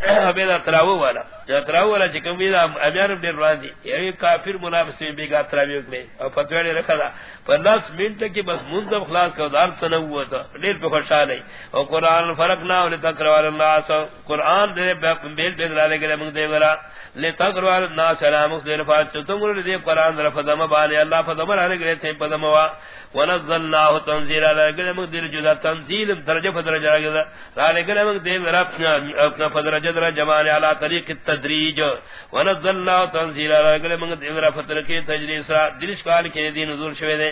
ابیدا تراو والا تراو والا چکم بیدا امیان ابن روان دی یعنی کافر منافس میں بیگا تراوی اکنے اور فتویڑی رکھا پر دس منٹ کی بس منتب خلاص کا دار سنو تا دیر پہ خوشا نہیں۔ اور قرآن فرقنا ولی تقروار اللہ سا قرآن دے بیل بیل رالے گلے منگ دے ورا۔ لتقروار الناس على مخزر فات تمر لدی قرآن در فدم بالی اللہ فدم رالے گلے تھے فدم وا۔ ونزلناه تنزيلا۔ لگلے منگ دیر جدا۔ تنزیل درجہ فدرجہ رالے گلے منگ دے ورا اپنا فدرجہ در جمال على طریق التدریج۔ ونزل الله تنزيلا اگر من دیگر فتر کے تجریس دلش کال کے دین نزول شوی دے۔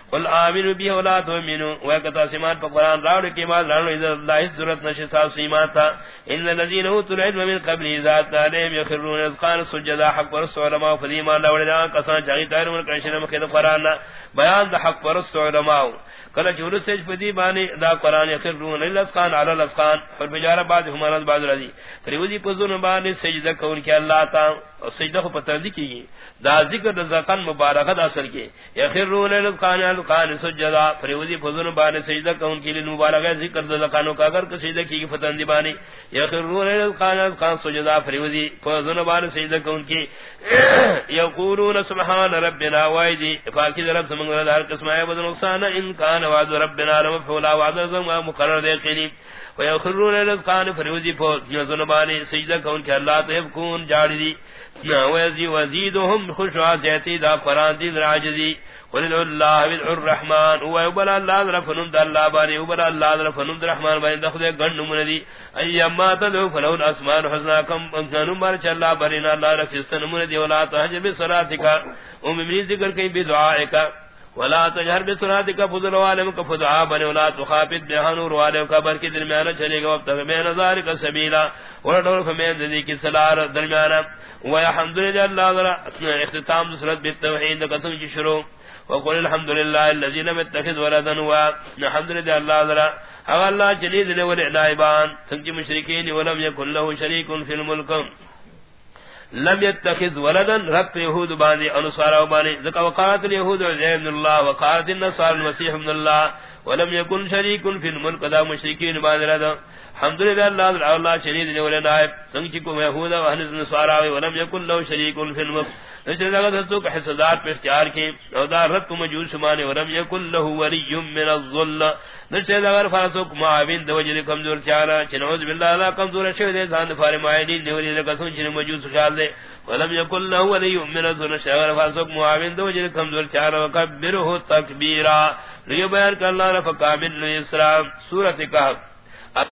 قل امنوا به ولا تؤمنوا وقتا سیمان پر قران راوڑ کے بعد راوڑ اللہ ضرورت نشی صاحب سیمان تھا ان الذين اوتوا العلم من قبل ذات عليهم يخرون اذقان سجدا، حق ورسول علماء فديما راوڑ جان کسان چاہی تیر من کرشن مخد قران بیان حق ورسول علماء. کل چور سج پدی بانی دا قران یخرون للاسقان علی الاسقان پر بجار بعد ہمارا بعد رضی فریودی پزون بانی سجدہ کون کہ اللہ تا. سجدہ کو پتہ دی کی دا ذکر رزقان مبارکت اثر کے یخرون للاسقان القان سجدا فریودی پزون بانی سجدہ کون کہ مبارکت ذکر رزقان کا اگر سجدہ کی فتن دی بانی یخرون للاسقان القان سجدا فریودی پزون بانی سجدہ کون کی۔ یقولون سبحان ربنا وایدی فاکی رب سمغ ہر قسم ہے بدن نقصان ان کان کان وعد ربنا لمفعولا وعد زم مقرر دے قریب۔ ويخرون الرزقان فروزي فو يزنباني سجدہ کون کہ اللہ تو کون جاڑی دی۔ ويزي وزيدهم خشوع زيتي دا قران دي راجزي قل الله بالرحمن هو يبل الله رفنم د الله باري وبل الله رفنم د الرحمن باري دخل گن من دي ايما تدعو فلو الاسماء الحسنى كم كانوا مر الله بارنا الله رفستن من دي ولا تهجب صلاتك ومن ذكر كي بدعائك ولا تجہر بسرات کا فضل والم کا فضعا بنے ولا تخافت بہنور والم کا بر کے درمیان چلے گا. وقت میں نظار کا سبیلا ورڈور فمین ذی کی سلار درمیان. و الحمد اللہ ذرا اختتام سورۃ بالتوحید. کا سن کی شروع. وقل الحمد لله الذي لم يتخذ ولدا و الحمد لله اللہ ذرا اگر اللہ جلیل نے ولے نائبان سنجی ولم يكن له شريك في الملك لم يتخذ ولدا رب يهود باني انصار وباني ذكا وقالت اليهود عزيز من الله وقالت النصارى المسيح من الله ولم يكن شريك في الملك ذا مشركين بعد رضا الحمد لله الله الله شريك نے ولا نائب سنجكم يهود واهل النصارى ولم يكن له شريك في الملك نشر لگا تو کہ حصدار پہ اختیار کی، او دا رت کو موجود مجوس مانے ورم یکن له ولی من الظل۔ نشر لگا فاسو کو معاون دو جلی کمزور چارا چنوز بالله لا کمزور شے دے، زان فار مائنی نیوری لگا سن چن مجوس خیال دے۔ ولم یکن له ولی من الظل۔ شر فاسو کو معاون دو جلی کمزور چارا وکبرہ تکبیرا۔ لیو بیان کر اللہ رفقا من الاسلام سورۃ کہف۔